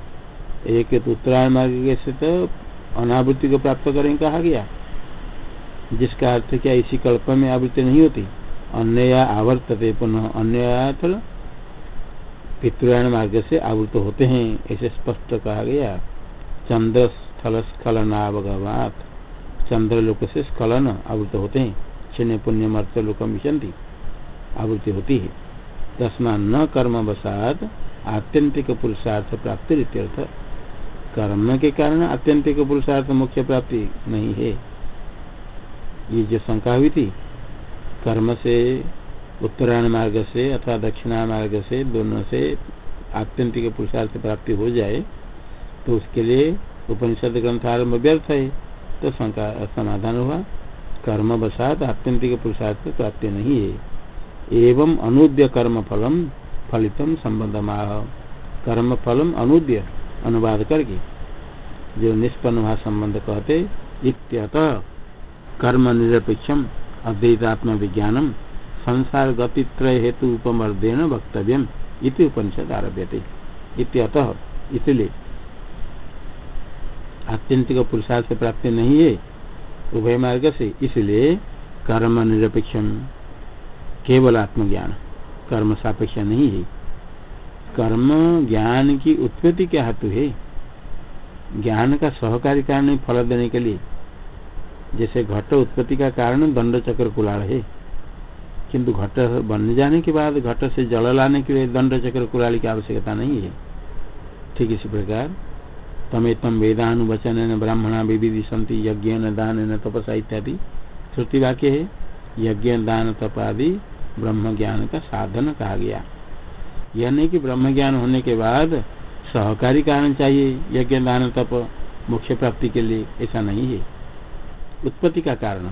A: एक उत्तरायण मार्ग से तो अनावृत्ति को प्राप्त करें कहा गया। जिसका अर्थ क्या, इसी कल्प में आवृत्ति नहीं होती। अन्य आवर्तते पुनः अन्य पितृयाण मार्ग से आवृत होते हैं ऐसे स्पष्ट कहा गया। चंद्र स्थल स्खलनावगवात चंद्र लोक से स्खलन आवृत होते हैं। क्षण पुण्य मर्त विचंती आवृत्ति होती है। तस्मा न कर्म वसात, आत्यंतिक पुरुषार्थ प्राप्ति कर्म के कारण आत्यंतिक पुरुषार्थ मुख्य प्राप्ति नहीं है। ये जो शंका हुई थी, कर्म से, उत्तरायण मार्ग से अथवा दक्षिणा मार्ग से दोनों से आत्यंतिक पुरुषार्थ प्राप्ति हो जाए तो उसके लिए उपनिषद ग्रंथ आरंभ व्यर्थ है। तो शंका, समाधान हुआ। कर्म बसात आत्यंतिक पुरुषार्थ प्राप्ति नहीं है। एवं अनुद्य कर्म फलम फलितम संबंध कर्म फलम अनुद्य। अनुवाद करके, जो निष्पन्न हुआ संबंध कहते, इत्यत कर्म निरपेक्षम अद्वैतात्म विज्ञानम संसार गतित्रय हेतु उपमर्देन वक्तव्यम इति उपनिषद आरभ्य इत्यतः इसलिए आत्यंतिक पुरुषार्थ से प्राप्ति नहीं है, उभय मार्ग से, इसलिए कर्म निरपेक्षम केवल आत्मज्ञान कर्म सापेक्ष नहीं है। कर्म ज्ञान की उत्पत्ति क्या हेतु है। ज्ञान का सहकारी कारण फल देने के लिए। जैसे घट उत्पत्ति का कारण दंड चक्र कुलाल है। किंतु घट बन जाने के बाद घट से जल लाने के लिए दंड चक्र कुलाल की आवश्यकता नहीं है। ठीक इसी प्रकार तमेतम वेदानुवचन ब्राह्मणा विविधि संति यज्ञ दान तपसा इत्यादि श्रुति वाक्य है। यज्ञ दान तपादि ब्रह्म ज्ञान का साधन कहा गया। यह नहीं कि ब्रह्म ज्ञान होने के बाद सहकारी कारण चाहिए, यज्ञ, दान, तप, मोक्ष प्राप्ति के लिए ऐसा नहीं है। उत्पत्ति का कारण।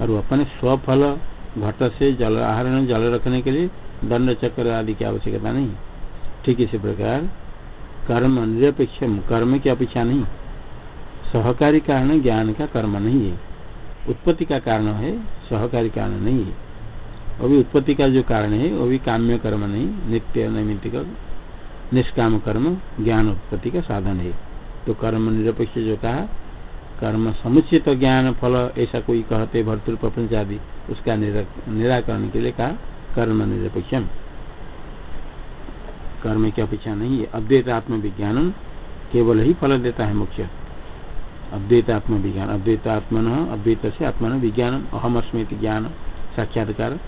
A: और अपने स्वफल, घट से जल आहरण जल रखने के लिए दंड, चक्र आदि की आवश्यकता नहीं। ठीक इसी प्रकार, कर्म निरपेक्ष, कर्म की अपेक्षा नहीं। सहकारी कारण ज्ञान का कर्म नहीं है। उत्पत्ति का कारण है, सहकारी कारण नहीं है। अभी उत्पत्ति का जो कारण है, वो भी काम्य कर्म नहीं, नित्य नैमित्तिक निष्काम कर्म, ज्ञान उत्पत्ति का साधन है। तो कर्म निरपेक्ष जो कहा, कर्म समुचित ज्ञान, फल, ऐसा कोई कहते भर्तृ प्रपंच आदि, उसका निराकरण के लिए कहा, कर्म निरपेक्षम। कर्म की अपेक्षा नहीं है। अद्वैत आत्म विज्ञान केवल ही फल देता है मुख्य अद्वैत आत्म विज्ञान अद्वैत आत्मन अद्वैत से आत्मन विज्ञान अहम अस्मृति ज्ञान साक्षात्कार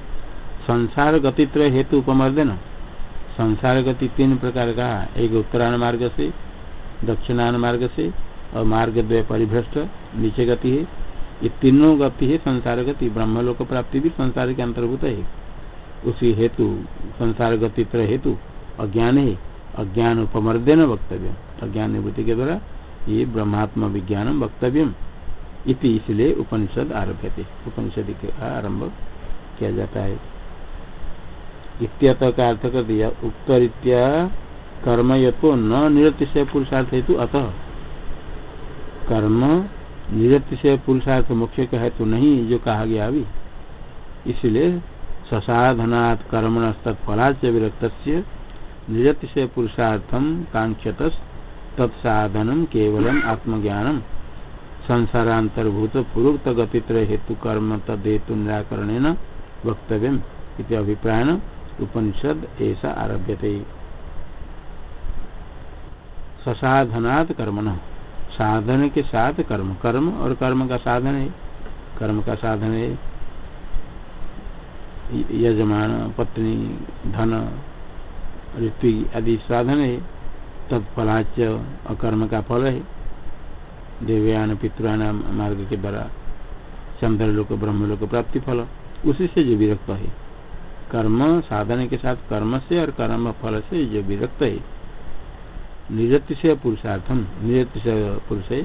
A: संसार गतित्र हेतु उपमर्दन संसार गति तीन प्रकार का एक उत्तरायण मार्ग से दक्षिणायन मार्ग से, और मार्ग द्वय परिभ्रष्ट, नीचे गति है। ये तीनों गति है संसार गति ब्रह्मलोक प्राप्ति भी संसार के अंतर्भूत है। उसी हेतु संसार गति त्र हेतु अज्ञान है। अज्ञान उपमर्दन वक्तव्य। अज्ञान निवृत्ति के द्वारा ये ब्रह्मात्म विज्ञान वक्तव्य इति इसलिए उपनिषद आरभ्य उपनिषद का आरंभ किया जाता है। इत्यत का अर्थ कर दिया उक्त रीत्या कर्म यथो न निरतिशय पुरुषार्थ हेतु अतः। कर्म निरतिशय पुरुषार्थ मुख्य का हेतु नहीं, जो कहा गया अभी। इसलिए ससाधनात् कर्मण तत्फलाच विरक्त निरतिशय पुरुषार्थम कांक्षत तत्साधन केवल आत्मज्ञान संसारांतर्भूत पूर्वोक्त गतित्र हेतु कर्म तदेतु निराकरण वक्तव्य अभिप्रायण उपनिषद ऐसा आरभ्य थे ससाधनात् कर्म साधन के साथ कर्म। कर्म और कर्म का साधन है। कर्म का साधन है। यजमान, पत्नी, धन, ऋतु आदि साधन है। तत्फलाच अकर्म का फल है। देवयान, पितृयान मार्ग के द्वारा चंद्र लोक ब्रह्म लोक प्राप्ति फल। उसी से जो विरक्त है। कर्म, साधन के साथ कर्म से और कर्म फल से जो विरक्त है। निरतिशय पुरुषार्थम निरतिशय पुरुष है।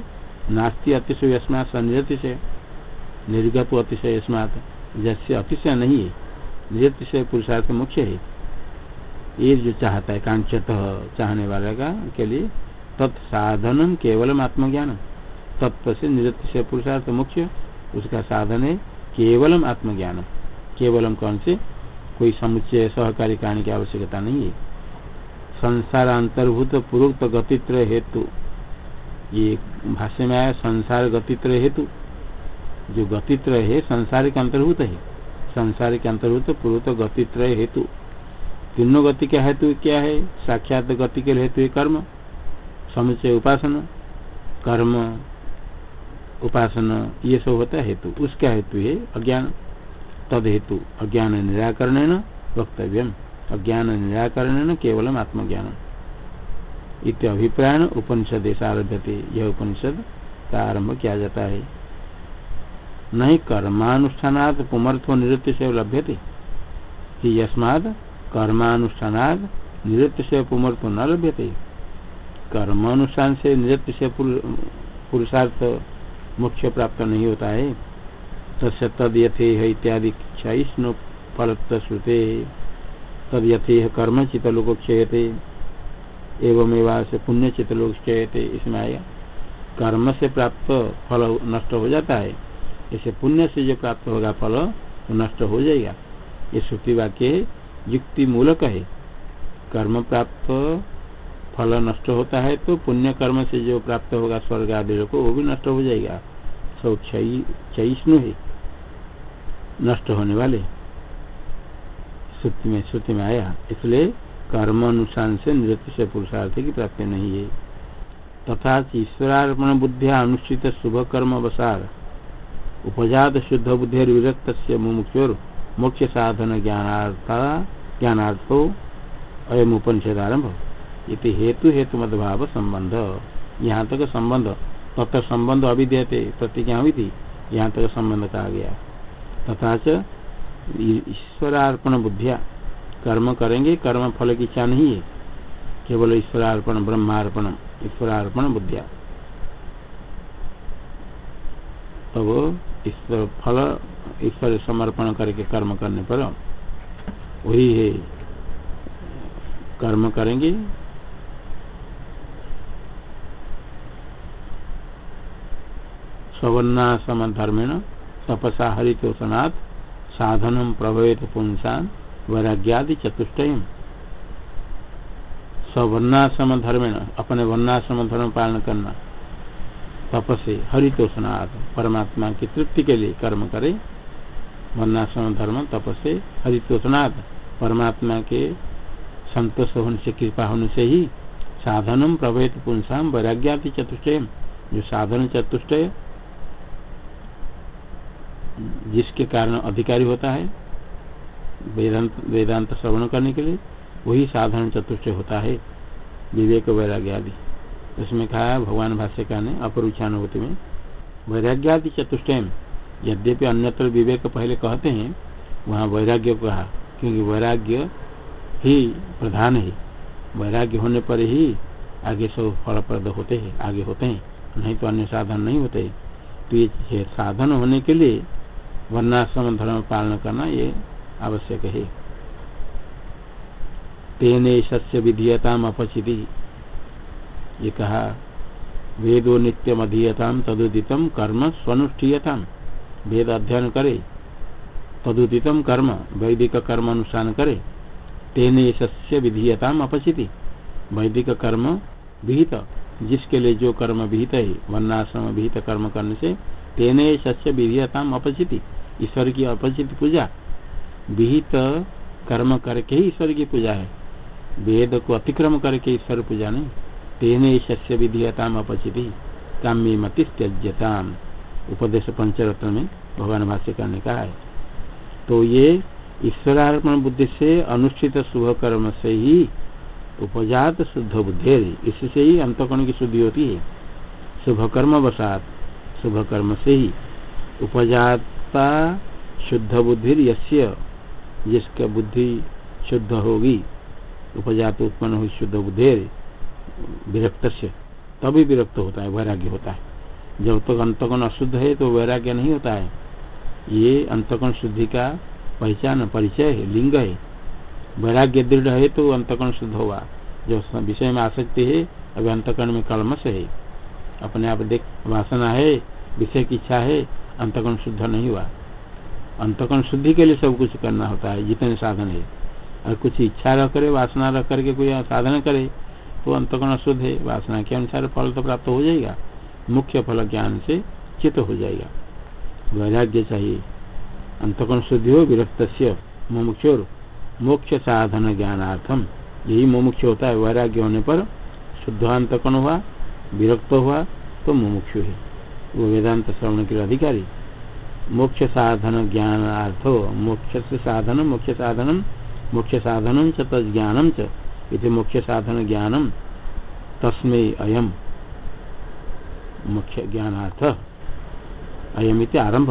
A: नास्ती अतिशय निरतिशय निर्गत अतिशय अस्मात जैसे अतिशय नहीं है। निरतिशय पुरुषार्थ मुख्य है। ये जो चाहता है कांक्षत चाहने वाले का के लिए तत्साधन केवलम आत्मज्ञान तत्व से निरतिशय पुरुषार्थ मुख्य, उसका साधन है केवलम आत्मज्ञान केवलम कौन से? कोई समुच्चय सहकारी कारण की आवश्यकता नहीं है। संसार अंतर्भूत पूर्वोक्त गतित्र हेतु, ये भाष्य में आया, संसार गतित्र हेतु। जो गतित्र है संसार के अंतर्भूत है। संसार के अंतर्भूत पूर्वत गतित्र हेतु। तीनों गति का हेतु क्या है? साक्षात गति के हेतु कर्म समुचय उपासना, कर्म, उपासना, ये सब होता है हेतु। उसका हेतु है अज्ञान। तद हेतु अज्ञान निराकरण वक्तव्य अज्ञान निराकरण केवल आत्मज्ञान इत अभिप्राय उपनिषद आरभ्य यह उपनिषद का आरंभ किया जाता है। नहीं कर्मानुष्ठान पुमर्थो निवृत्ति से लभ्य थे कि यस्माद कर्मानुष्ठान निवृत्ति से पुमर्थो न लभ्य थे कर्मानुष्ठान से निवृत्ति से पुरुषार्थ मुख्य प्राप्त नहीं होता है। तस्य तद यथे इत्यादि क्षयिष्णु फलत्व श्रुते तद यथे कर्म चितलोक क्षयते एवं से पुण्य चितलोक क्षयते इसमें आया कर्म से प्राप्त फल नष्ट हो जाता है। इसे पुण्य से जो प्राप्त होगा, फल वो नष्ट हो जाएगा। ये श्रुति वाक्य युक्ति मूलक है। कर्म प्राप्त फल नष्ट होता है तो पुण्य कर्म से जो प्राप्त होगा स्वर्ग आदि को वो भी नष्ट हो जाएगा। सब क्षयिष्णु है। नष्ट होने वाले में, श्रुति में आया, इसलिए कर्म अनुसार से नृत्य से पुरुषार्थ की प्राप्ति नहीं है। तथा ईश्वरार्पण बुद्धिया अनुष्ठित शुभ कर्म अवसार उपजात शुद्ध बुद्धि विरक्त मुमुक्षोर, मोक्ष साधन ज्ञानार्थो अयम उपनिषद आरंभ। इति हेतु हेतु मदभाव संबंध। यहाँ तक संबंध तथा संबंध अभिदेते प्रतिज्ञा हुई थी। यहाँ तक संबंध कहा गया। तथा ईश्वरार्पण बुद्धिया कर्म करेंगे, कर्म फल की इच्छा नहीं है। केवल ईश्वरार्पण ब्रह्मार्पण ईश्वरार्पण बुद्धिया तब ईश्वर फल, ईश्वर समर्पण करके कर्म करने पर वही है। कर्म करेंगे। सवर्णाश्रम धर्मेण तपसा हरितोषनाथ साधन प्रभवित पुंसान वैराग्यादि चतुष्टय सवर्णाश्रम धर्मेण अपने वर्णाश्रम धर्म पालन करना, तपसे हरितोषनाथ परमात्मा की तृप्ति के लिए कर्म करे। वर्णाश्रम धर्म तपसे हरितोषनाथ परमात्मा के संतोष होने से, कृपा होने से ही साधनम प्रभेद पुंसाम वैराग्यादि चतुष्टय जो साधन चतुष्टय जिसके कारण अधिकारी होता है, वेदांत वेदांत श्रवण करने के लिए, वही साधारण चतुष्ट होता है, विवेक वैराग्य आदि उसमें कहा, भगवान भाष्यकार ने अपरुचानुभूति में, वैराग्यादि चतुष्ट यद्यपि अन्यत्र विवेक पहले कहते हैं, वहाँ वैराग्य को कहा, क्योंकि वैराग्य ही प्रधान है। वैराग्य होने पर ही आगे सब फलप्रद होते हैं, आगे होते हैं, नहीं तो अन्य साधन नहीं होते। तो ये साधन होने के लिए वर्णाश्रम धर्म पालन करना ये आवश्यक है। तेन सस्य विधीयता अपचिति। ये कहा, वेदो नित्यम अधीयताम तदुदितम कर्म स्वनुष्ठीयता वेद अध्ययन करे, तदुदितम कर्म वैदिक कर्म अनुष्ठान करे, तेन सस्य विधीयताम अपचिति। वैदिक कर्म विहित, जिसके लिए जो कर्म विहित है, वर्णाश्रम विहित कर्म करने से, तेने सस्य विधीयताम अपचिति। ईश्वर की अपचित पूजा। विहित कर्म करके ही ईश्वर की पूजा है। वेद को अतिक्रम करके ईश्वर पूजा नहीं। तेने शस्य विधीयताम अपचित, काम्य मति त्यज्यताम। उपदेश पंचरत्न में भगवान भाष्य करने का है। तो ये ईश्वरार्पण बुद्धि से अनुष्ठित शुभ कर्म से ही उपजात शुद्ध बुद्धि इससे ही अंतकोण की शुद्धि होती है। शुभ कर्म वसात, शुभ कर्म से ही उपजाता शुद्ध बुद्धि यश्य जिसका बुद्धि शुद्ध होगी, उपजात उत्पन्न हुई शुद्ध बुद्धि विरक्त से तभी विरक्त होता है, वैराग्य होता है। जब तक अंतकन अशुद्ध है तो वैराग्य नहीं होता है। ये अंतकन शुद्धि का पहचान, परिचय है, लिंग है। वैराग्य दृढ़ है तो अंतकन शुद्ध होगा। जो विषय में आसक्ति है, अभी अंतकरण में कलमश है। अपने आप देख, वासना है, विषय की इच्छा है अंतकरण शुद्ध नहीं हुआ। अंतकरण शुद्धि के लिए सब कुछ करना होता है, जितने साधन है। और कुछ इच्छा रख करे, वासना रख करके कोई साधन करे तो अंतकरण शुद्ध है। वासना के अनुसार फल तो प्राप्त हो जाएगा। मुख्य फल ज्ञान से चित हो जाएगा। वैराग्य चाहिए। अंतकरण शुद्धि हो विरक्त मुमुक्षोर। मोक्ष साधन ज्ञानार्थम। यही मुमुक्ष होता है। वैराग्य होने पर शुद्ध अंतकरण हुआ, विरक्त हुआ तो मुमुक्षु है। वो वेदांत श्रवण के अधिकारी। मोक्ष साधन ज्ञानार्थो मोक्ष साधन मोक्ष साधन मोक्ष साधन च तज्ञानम च। मोक्ष साधन ज्ञानम तस्मे अयम मुख्य ज्ञानार्थ अयम इति आरंभ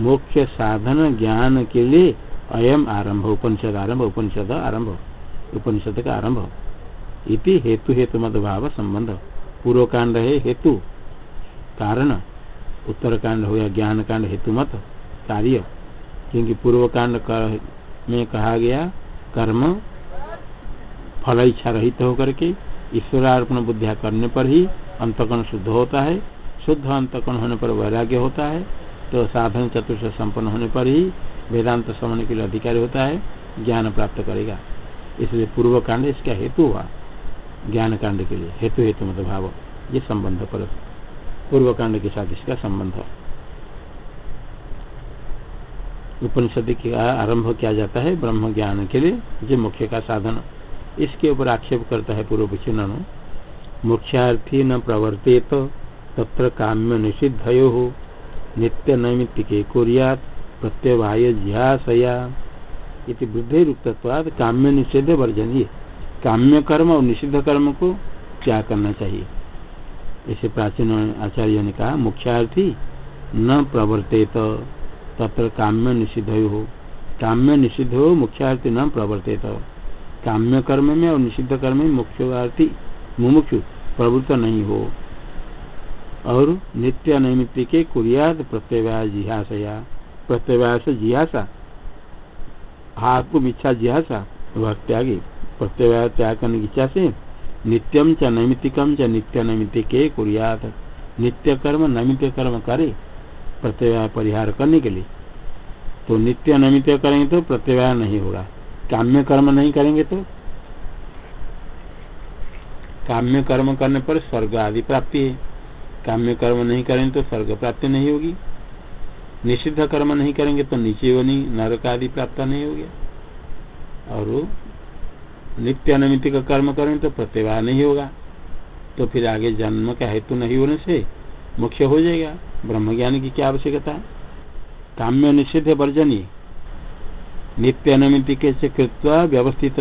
A: मोक्ष साधन ज्ञान के लिए अयम आरंभ उपनिषद आरंभ उपनिषद आरंभ उपनिषद का आरंभ इति हेतु हेतु मद भाव संबंध पूर्व कांड है हेतु कारण उत्तर कांड हो गया ज्ञान कांड हेतु मत, कार्य। क्योंकि पूर्व कांड में कहा गया, कर्म फल इच्छा रहित होकर के, ईश्वरार्पण बुद्धिया करने पर ही अंतकरण शुद्ध होता है। शुद्ध अंतकरण होने पर वैराग्य होता है। तो साधन चतुर्थ संपन्न होने पर ही वेदांत श्रवण के लिए अधिकारी होता है, ज्ञान प्राप्त करेगा। इसलिए पूर्व कांड इसका हेतु हुआ ज्ञान कांड के लिए हेतु हेतु मत भाव। ये संबंध पर पूर्व कांड के साथ इसका संबंध उपनिषद का आरंभ किया जाता है ब्रह्म ज्ञान के लिए जो मुख्य का साधन। इसके ऊपर आक्षेप करता है पूर्व विचिन्न मुख्यार्थी न प्रवर्तित, तत्र काम्य निषिद्धयो। नित्य नैमित्तिके कुरियात, प्रत्यवाय जिहासया। वृद्धि रुक्तत्वाद काम्य निषेध वर्जनीय। काम्य कर्म और निषिद्ध कर्म को क्या करना चाहिए। इसे प्राचीन आचार्य ने कहा, मुख्यार्थी, न प्रवर्तित, तत्र काम्य निषिद्ध हो। काम्य निषिद्ध हो, मुख्यार्थी न प्रवर्तित। काम्य कर्म में और निषिद्ध कर्म में मुख्यार्थी, मुमुक्षु प्रवृत्त नहीं हो। और नित्य नैमित्ति के कुरियाद प्रत्यवाय जिहासया, प्रत्यवास जिहासा। आत्म इच्छा जिहासा, वह त्यागी। प्रत्यवाय त्याग करने की इच्छा से नित्यम च नैमित्तिकम च नित्य नैमित्तिक कुरियात। नित्य कर्म नैमित्य कर्म करे प्रत्यवाय परिहार करने के लिए। तो नित्य नैमित्य करेंगे तो प्रत्यवाय नहीं होगा। काम्य कर्म नहीं करेंगे तो? काम्य कर्म करने पर स्वर्ग आदि प्राप्ति है। काम्य कर्म नहीं करेंगे तो स्वर्ग प्राप्ति नहीं होगी। निषिद्ध कर्म नहीं करेंगे तो नीचे नहीं नरक आदि प्राप्त नहीं होगी। और नित्य अनमित का कर्म करें तो प्रत्यवाह नहीं होगा। तो फिर आगे जन्म का हेतु नहीं होने से मुख्य हो जाएगा। ब्रह्म ज्ञान की क्या आवश्यकता है? काम्य निषिद्ध वर्जनी। नित्य अनमिति के कृत्वा व्यवस्थित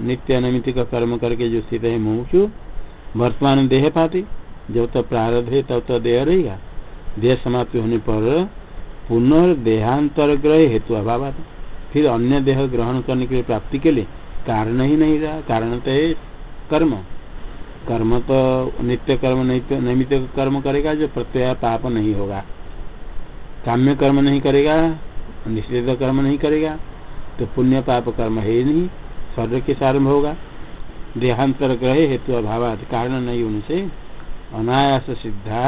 A: नित्य अनमिति का कर्म करके जो स्थित है मुमुक्षु, वर्तमान देह पाती। जब तक प्रारब्ध है, तब तक देह रहेगा। देह समाप्ति होने पर पुनर्देहांतर ग्रह हेतु अभाव फिर अन्य देह ग्रहण करने के लिए प्राप्ति के लिए कारण ही नहीं रहा। कारण तो है कर्म। कर्म तो नित्य कर्म नहीं नैमित्य कर्म करेगा जो प्रत्यय पाप नहीं होगा। काम्य कर्म नहीं करेगा निषेध कर्म नहीं करेगा तो पुण्य पाप कर्म है ही नहीं, शरीर के सारंभ होगा। देहांतर ग्रह हेतु अभाव कारण नहीं होने से अनायास सिद्धा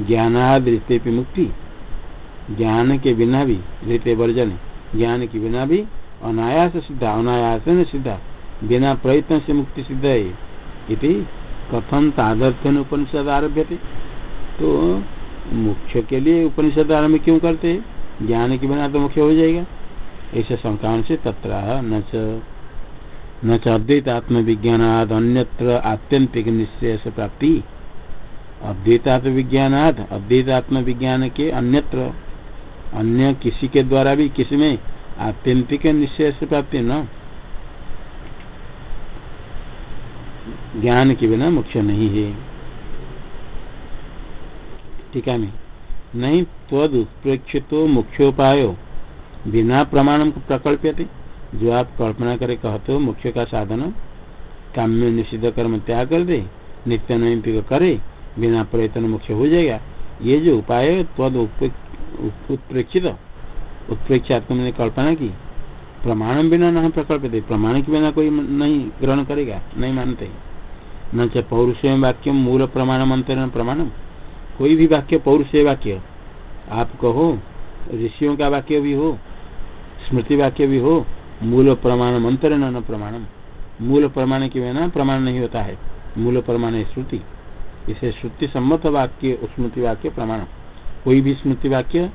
A: ज्ञानादृत्य मुक्ति। ज्ञान के बिना भी रीते वर्जन, ज्ञान के बिना भी अनायास सिद्धा अनायास न सिद्धा, बिना प्रयत्न से मुक्ति सिद्ध है। इति कथन तादर्थन उपनिषद आरभ्य तो मुख्य के लिए उपनिषद आरंभ क्यों करते ज्ञान के बिना तो मुख्य हो जाएगा। ऐसे संकान से तत्र न न अद्वैत आत्मविज्ञानाद, अन्यत्र आत्यंतिक निश्चय से प्राप्ति। अद्वैतात्म विज्ञानाद अद्वैत आत्म विज्ञान के अन्यत्र, अन्य किसी के द्वारा भी किसी में आत्यंतिक निश्चय से प्राप्ति न। ज्ञान के बिना मुख्य नहीं है। टीका में नहीं? तद उत्प्रेक्षितो मुख्योपाय बिना प्रमाण प्रकल्प्यते। जो आप कल्पना करे कहते हो मुख्य का साधन, काम्य निषिद्ध कर्म त्याग कर दे, नित्य नैमिक करे, बिना प्रयत्न मुख्य हो जाएगा। ये जो उपाय है, तद उत्प्रेक्षित उत्प्रेक्षात्म ने कल्पना की। प्रमाण बिना न प्रकल्प दे प्रमाण के बिना कोई नहीं ग्रहण करेगा, नहीं मानते। न च पौरुष वाक्य मूल प्रमाण मंत्र प्रमाणम। कोई भी वाक्य पौरुष वाक्य। आप कहो, ऋषियों का वाक्य भी हो, स्मृति वाक्य भी हो, मूल प्रमाण मंत्र न प्रमाणम। मूल प्रमाण के बिना प्रमाण नहीं होता है। मूल प्रमाण है श्रुति। इसे श्रुति सम्मत वाक्य, स्मृति वाक्य प्रमाण कोई भी स्मृति वाक्य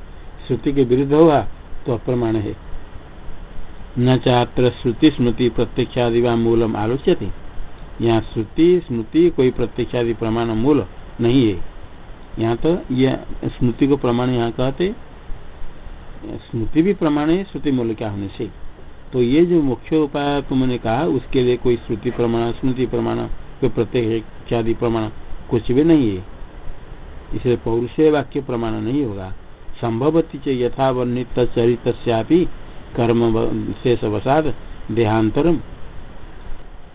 A: श्रुति के विरुद्ध हुआ तो अप्रमाण है। न चात्र श्रुति स्मृति प्रत्यक्षादि व मूलम आलोच्य यहाँ श्रुति स्मृति कोई प्रत्यक्षादि प्रमाण मूल नहीं है। यहाँ तो यह स्मृति को प्रमाण यहाँ कहते, स्मृति भी प्रमाण है, श्रुति मूल क्या होने से। तो ये जो मुख्य उपाय तुमने कहा, उसके लिए कोई श्रुति प्रमाण, स्मृति प्रमाण, कोई प्रत्यक्षादि प्रमाण कुछ भी नहीं है। इसलिए पौरुष वाक्य प्रमाण नहीं होगा। संभवती च यथा वर्णित चरित कर्म शेष वसाद देहांतरम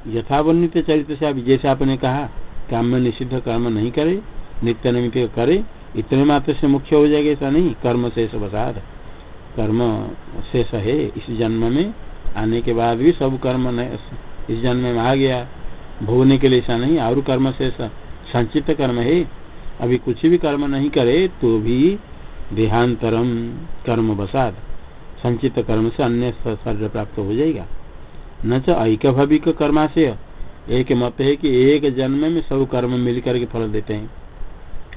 A: यथा चरित से जैसे आपने कहा काम में निषिद्ध कर्म नहीं करे नित्य निमित्त करे, इतने मात्र से मुख्य हो जाएगा ऐसा नहीं, कर्म शेष बसाद कर्म शेष है, इस जन्म में आने के बाद भी सब कर्म इस जन्म में आ गया। भोगने के लिए ऐसा नहीं और कर्म शेष, संचित कर्म है। अभी कुछ भी कर्म नहीं करे तो भी देहांतरम कर्म बसाद संचित कर्म से अन्य शरीर प्राप्त हो जाएगा। न तो ऐकभाविक कर्मा से एक मत है कि एक जन्म में सब कर्म मिल करके फल देते हैं।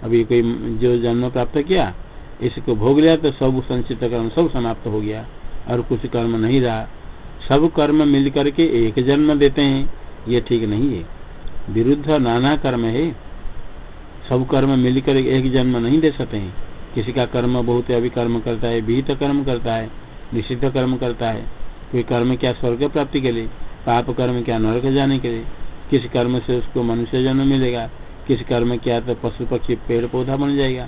A: अभी कोई जो जन्म प्राप्त किया, इसको भोग लिया तो सब संचित कर्म सब समाप्त हो गया। और कुछ कर्म नहीं रहा। सब कर्म मिल करके एक जन्म देते हैं। ये ठीक नहीं है। विरुद्ध नाना कर्म है। सब कर्म मिलकर एक जन्म नहीं दे सकते हैं। किसी का कर्म बहुत अभी कर्म करता है विहित कर्म करता है, निषिद्ध कर्म करता है कोई कर्म क्या स्वर्ग प्राप्ति के लिए? पाप कर्म क्या नरक जाने के लिए? किस कर्म से उसको मनुष्य जन्म मिलेगा? किस कर्म क्या तो पशु पक्षी पेड़ पौधा बन जाएगा?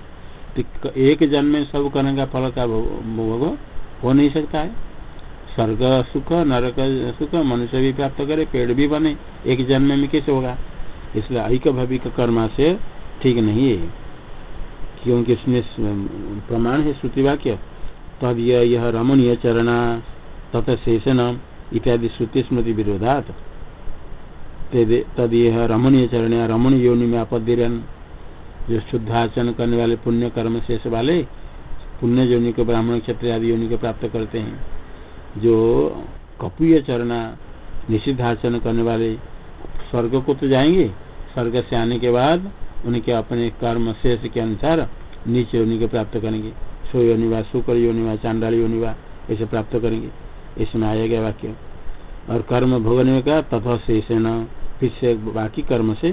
A: तो एक जन्म में सब कर्म का फल का भोग हो नहीं सकता है। स्वर्ग सुख, नरक सुख, मनुष्य भी प्राप्त करे, पेड़ भी बने, एक जन्म में कैसे होगा? इसलिए ऐक भविक कर्मा से ठीक नहीं है। क्योंकि इसमें प्रमाण है श्रुति वाक्य तद यह रमणीय चरणा तथा शेषन इत्यादि श्रुति स्मृति विरोधात। तद यह रमणीय चरण रमण योनि में आपदिरन जो शुद्धाचरण करने वाले पुण्य कर्म शेष वाले पुण्य योनि को ब्राह्मण क्षेत्र आदि योनि को प्राप्त करते हैं। जो कपूय चरणा निषिद्धाचरण करने वाले स्वर्ग को तो जाएँगे, स्वर्ग से आने के बाद उनके अपने कर्म शेष के अनुसार नीचे योनि को प्राप्त करेंगे, सो योनिवा शुक्र योनिवा चांडाल योनिवा ऐसे प्राप्त करेंगे। इसमें आया गया वाक्य। और कर्म भोगने का तथा शेषण फिर से बाकी कर्म से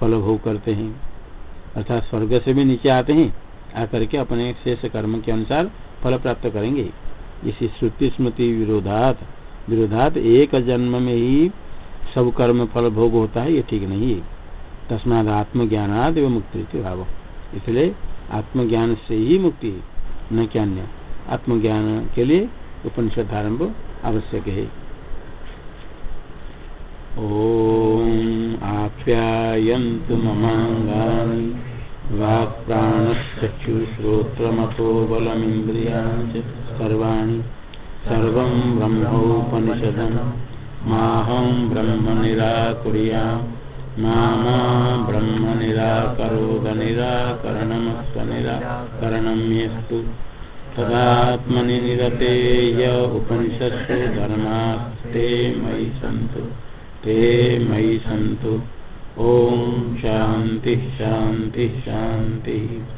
A: फल भोग करते हैं। अर्थात स्वर्ग से भी नीचे आते हैं, आकर के अपने शेष कर्म के अनुसार फल प्राप्त करेंगे। इसी श्रुति स्मृति विरोधात। विरोधात एक जन्म में ही सब कर्म फल भोग होता है, ये ठीक नहीं है। तस्माद आत्मज्ञानाद एवं मुक्ति भाव। इसलिए आत्मज्ञान से ही मुक्ति न क्या अन्य आत्मज्ञान के लिए उपनिषद आरंभ आवश्यक है। ॐ आप्यायन्तु ममाङ्गानि वाक्प्राणश्चक्षुश्रोत्रमथो बलमिन्द्रियाणि च सर्वाणि। सर्वं माहं ब्रह्म ब्रह्म निराकरोदनिराकरणमस्व निराकरणं यस्तु। तदात्मनि निरते य उपनिषत्सु धर्मास्ते मयि सन्तु। ते मयि सन्तु। ॐ शान्तिः शान्तिः शान्तिः।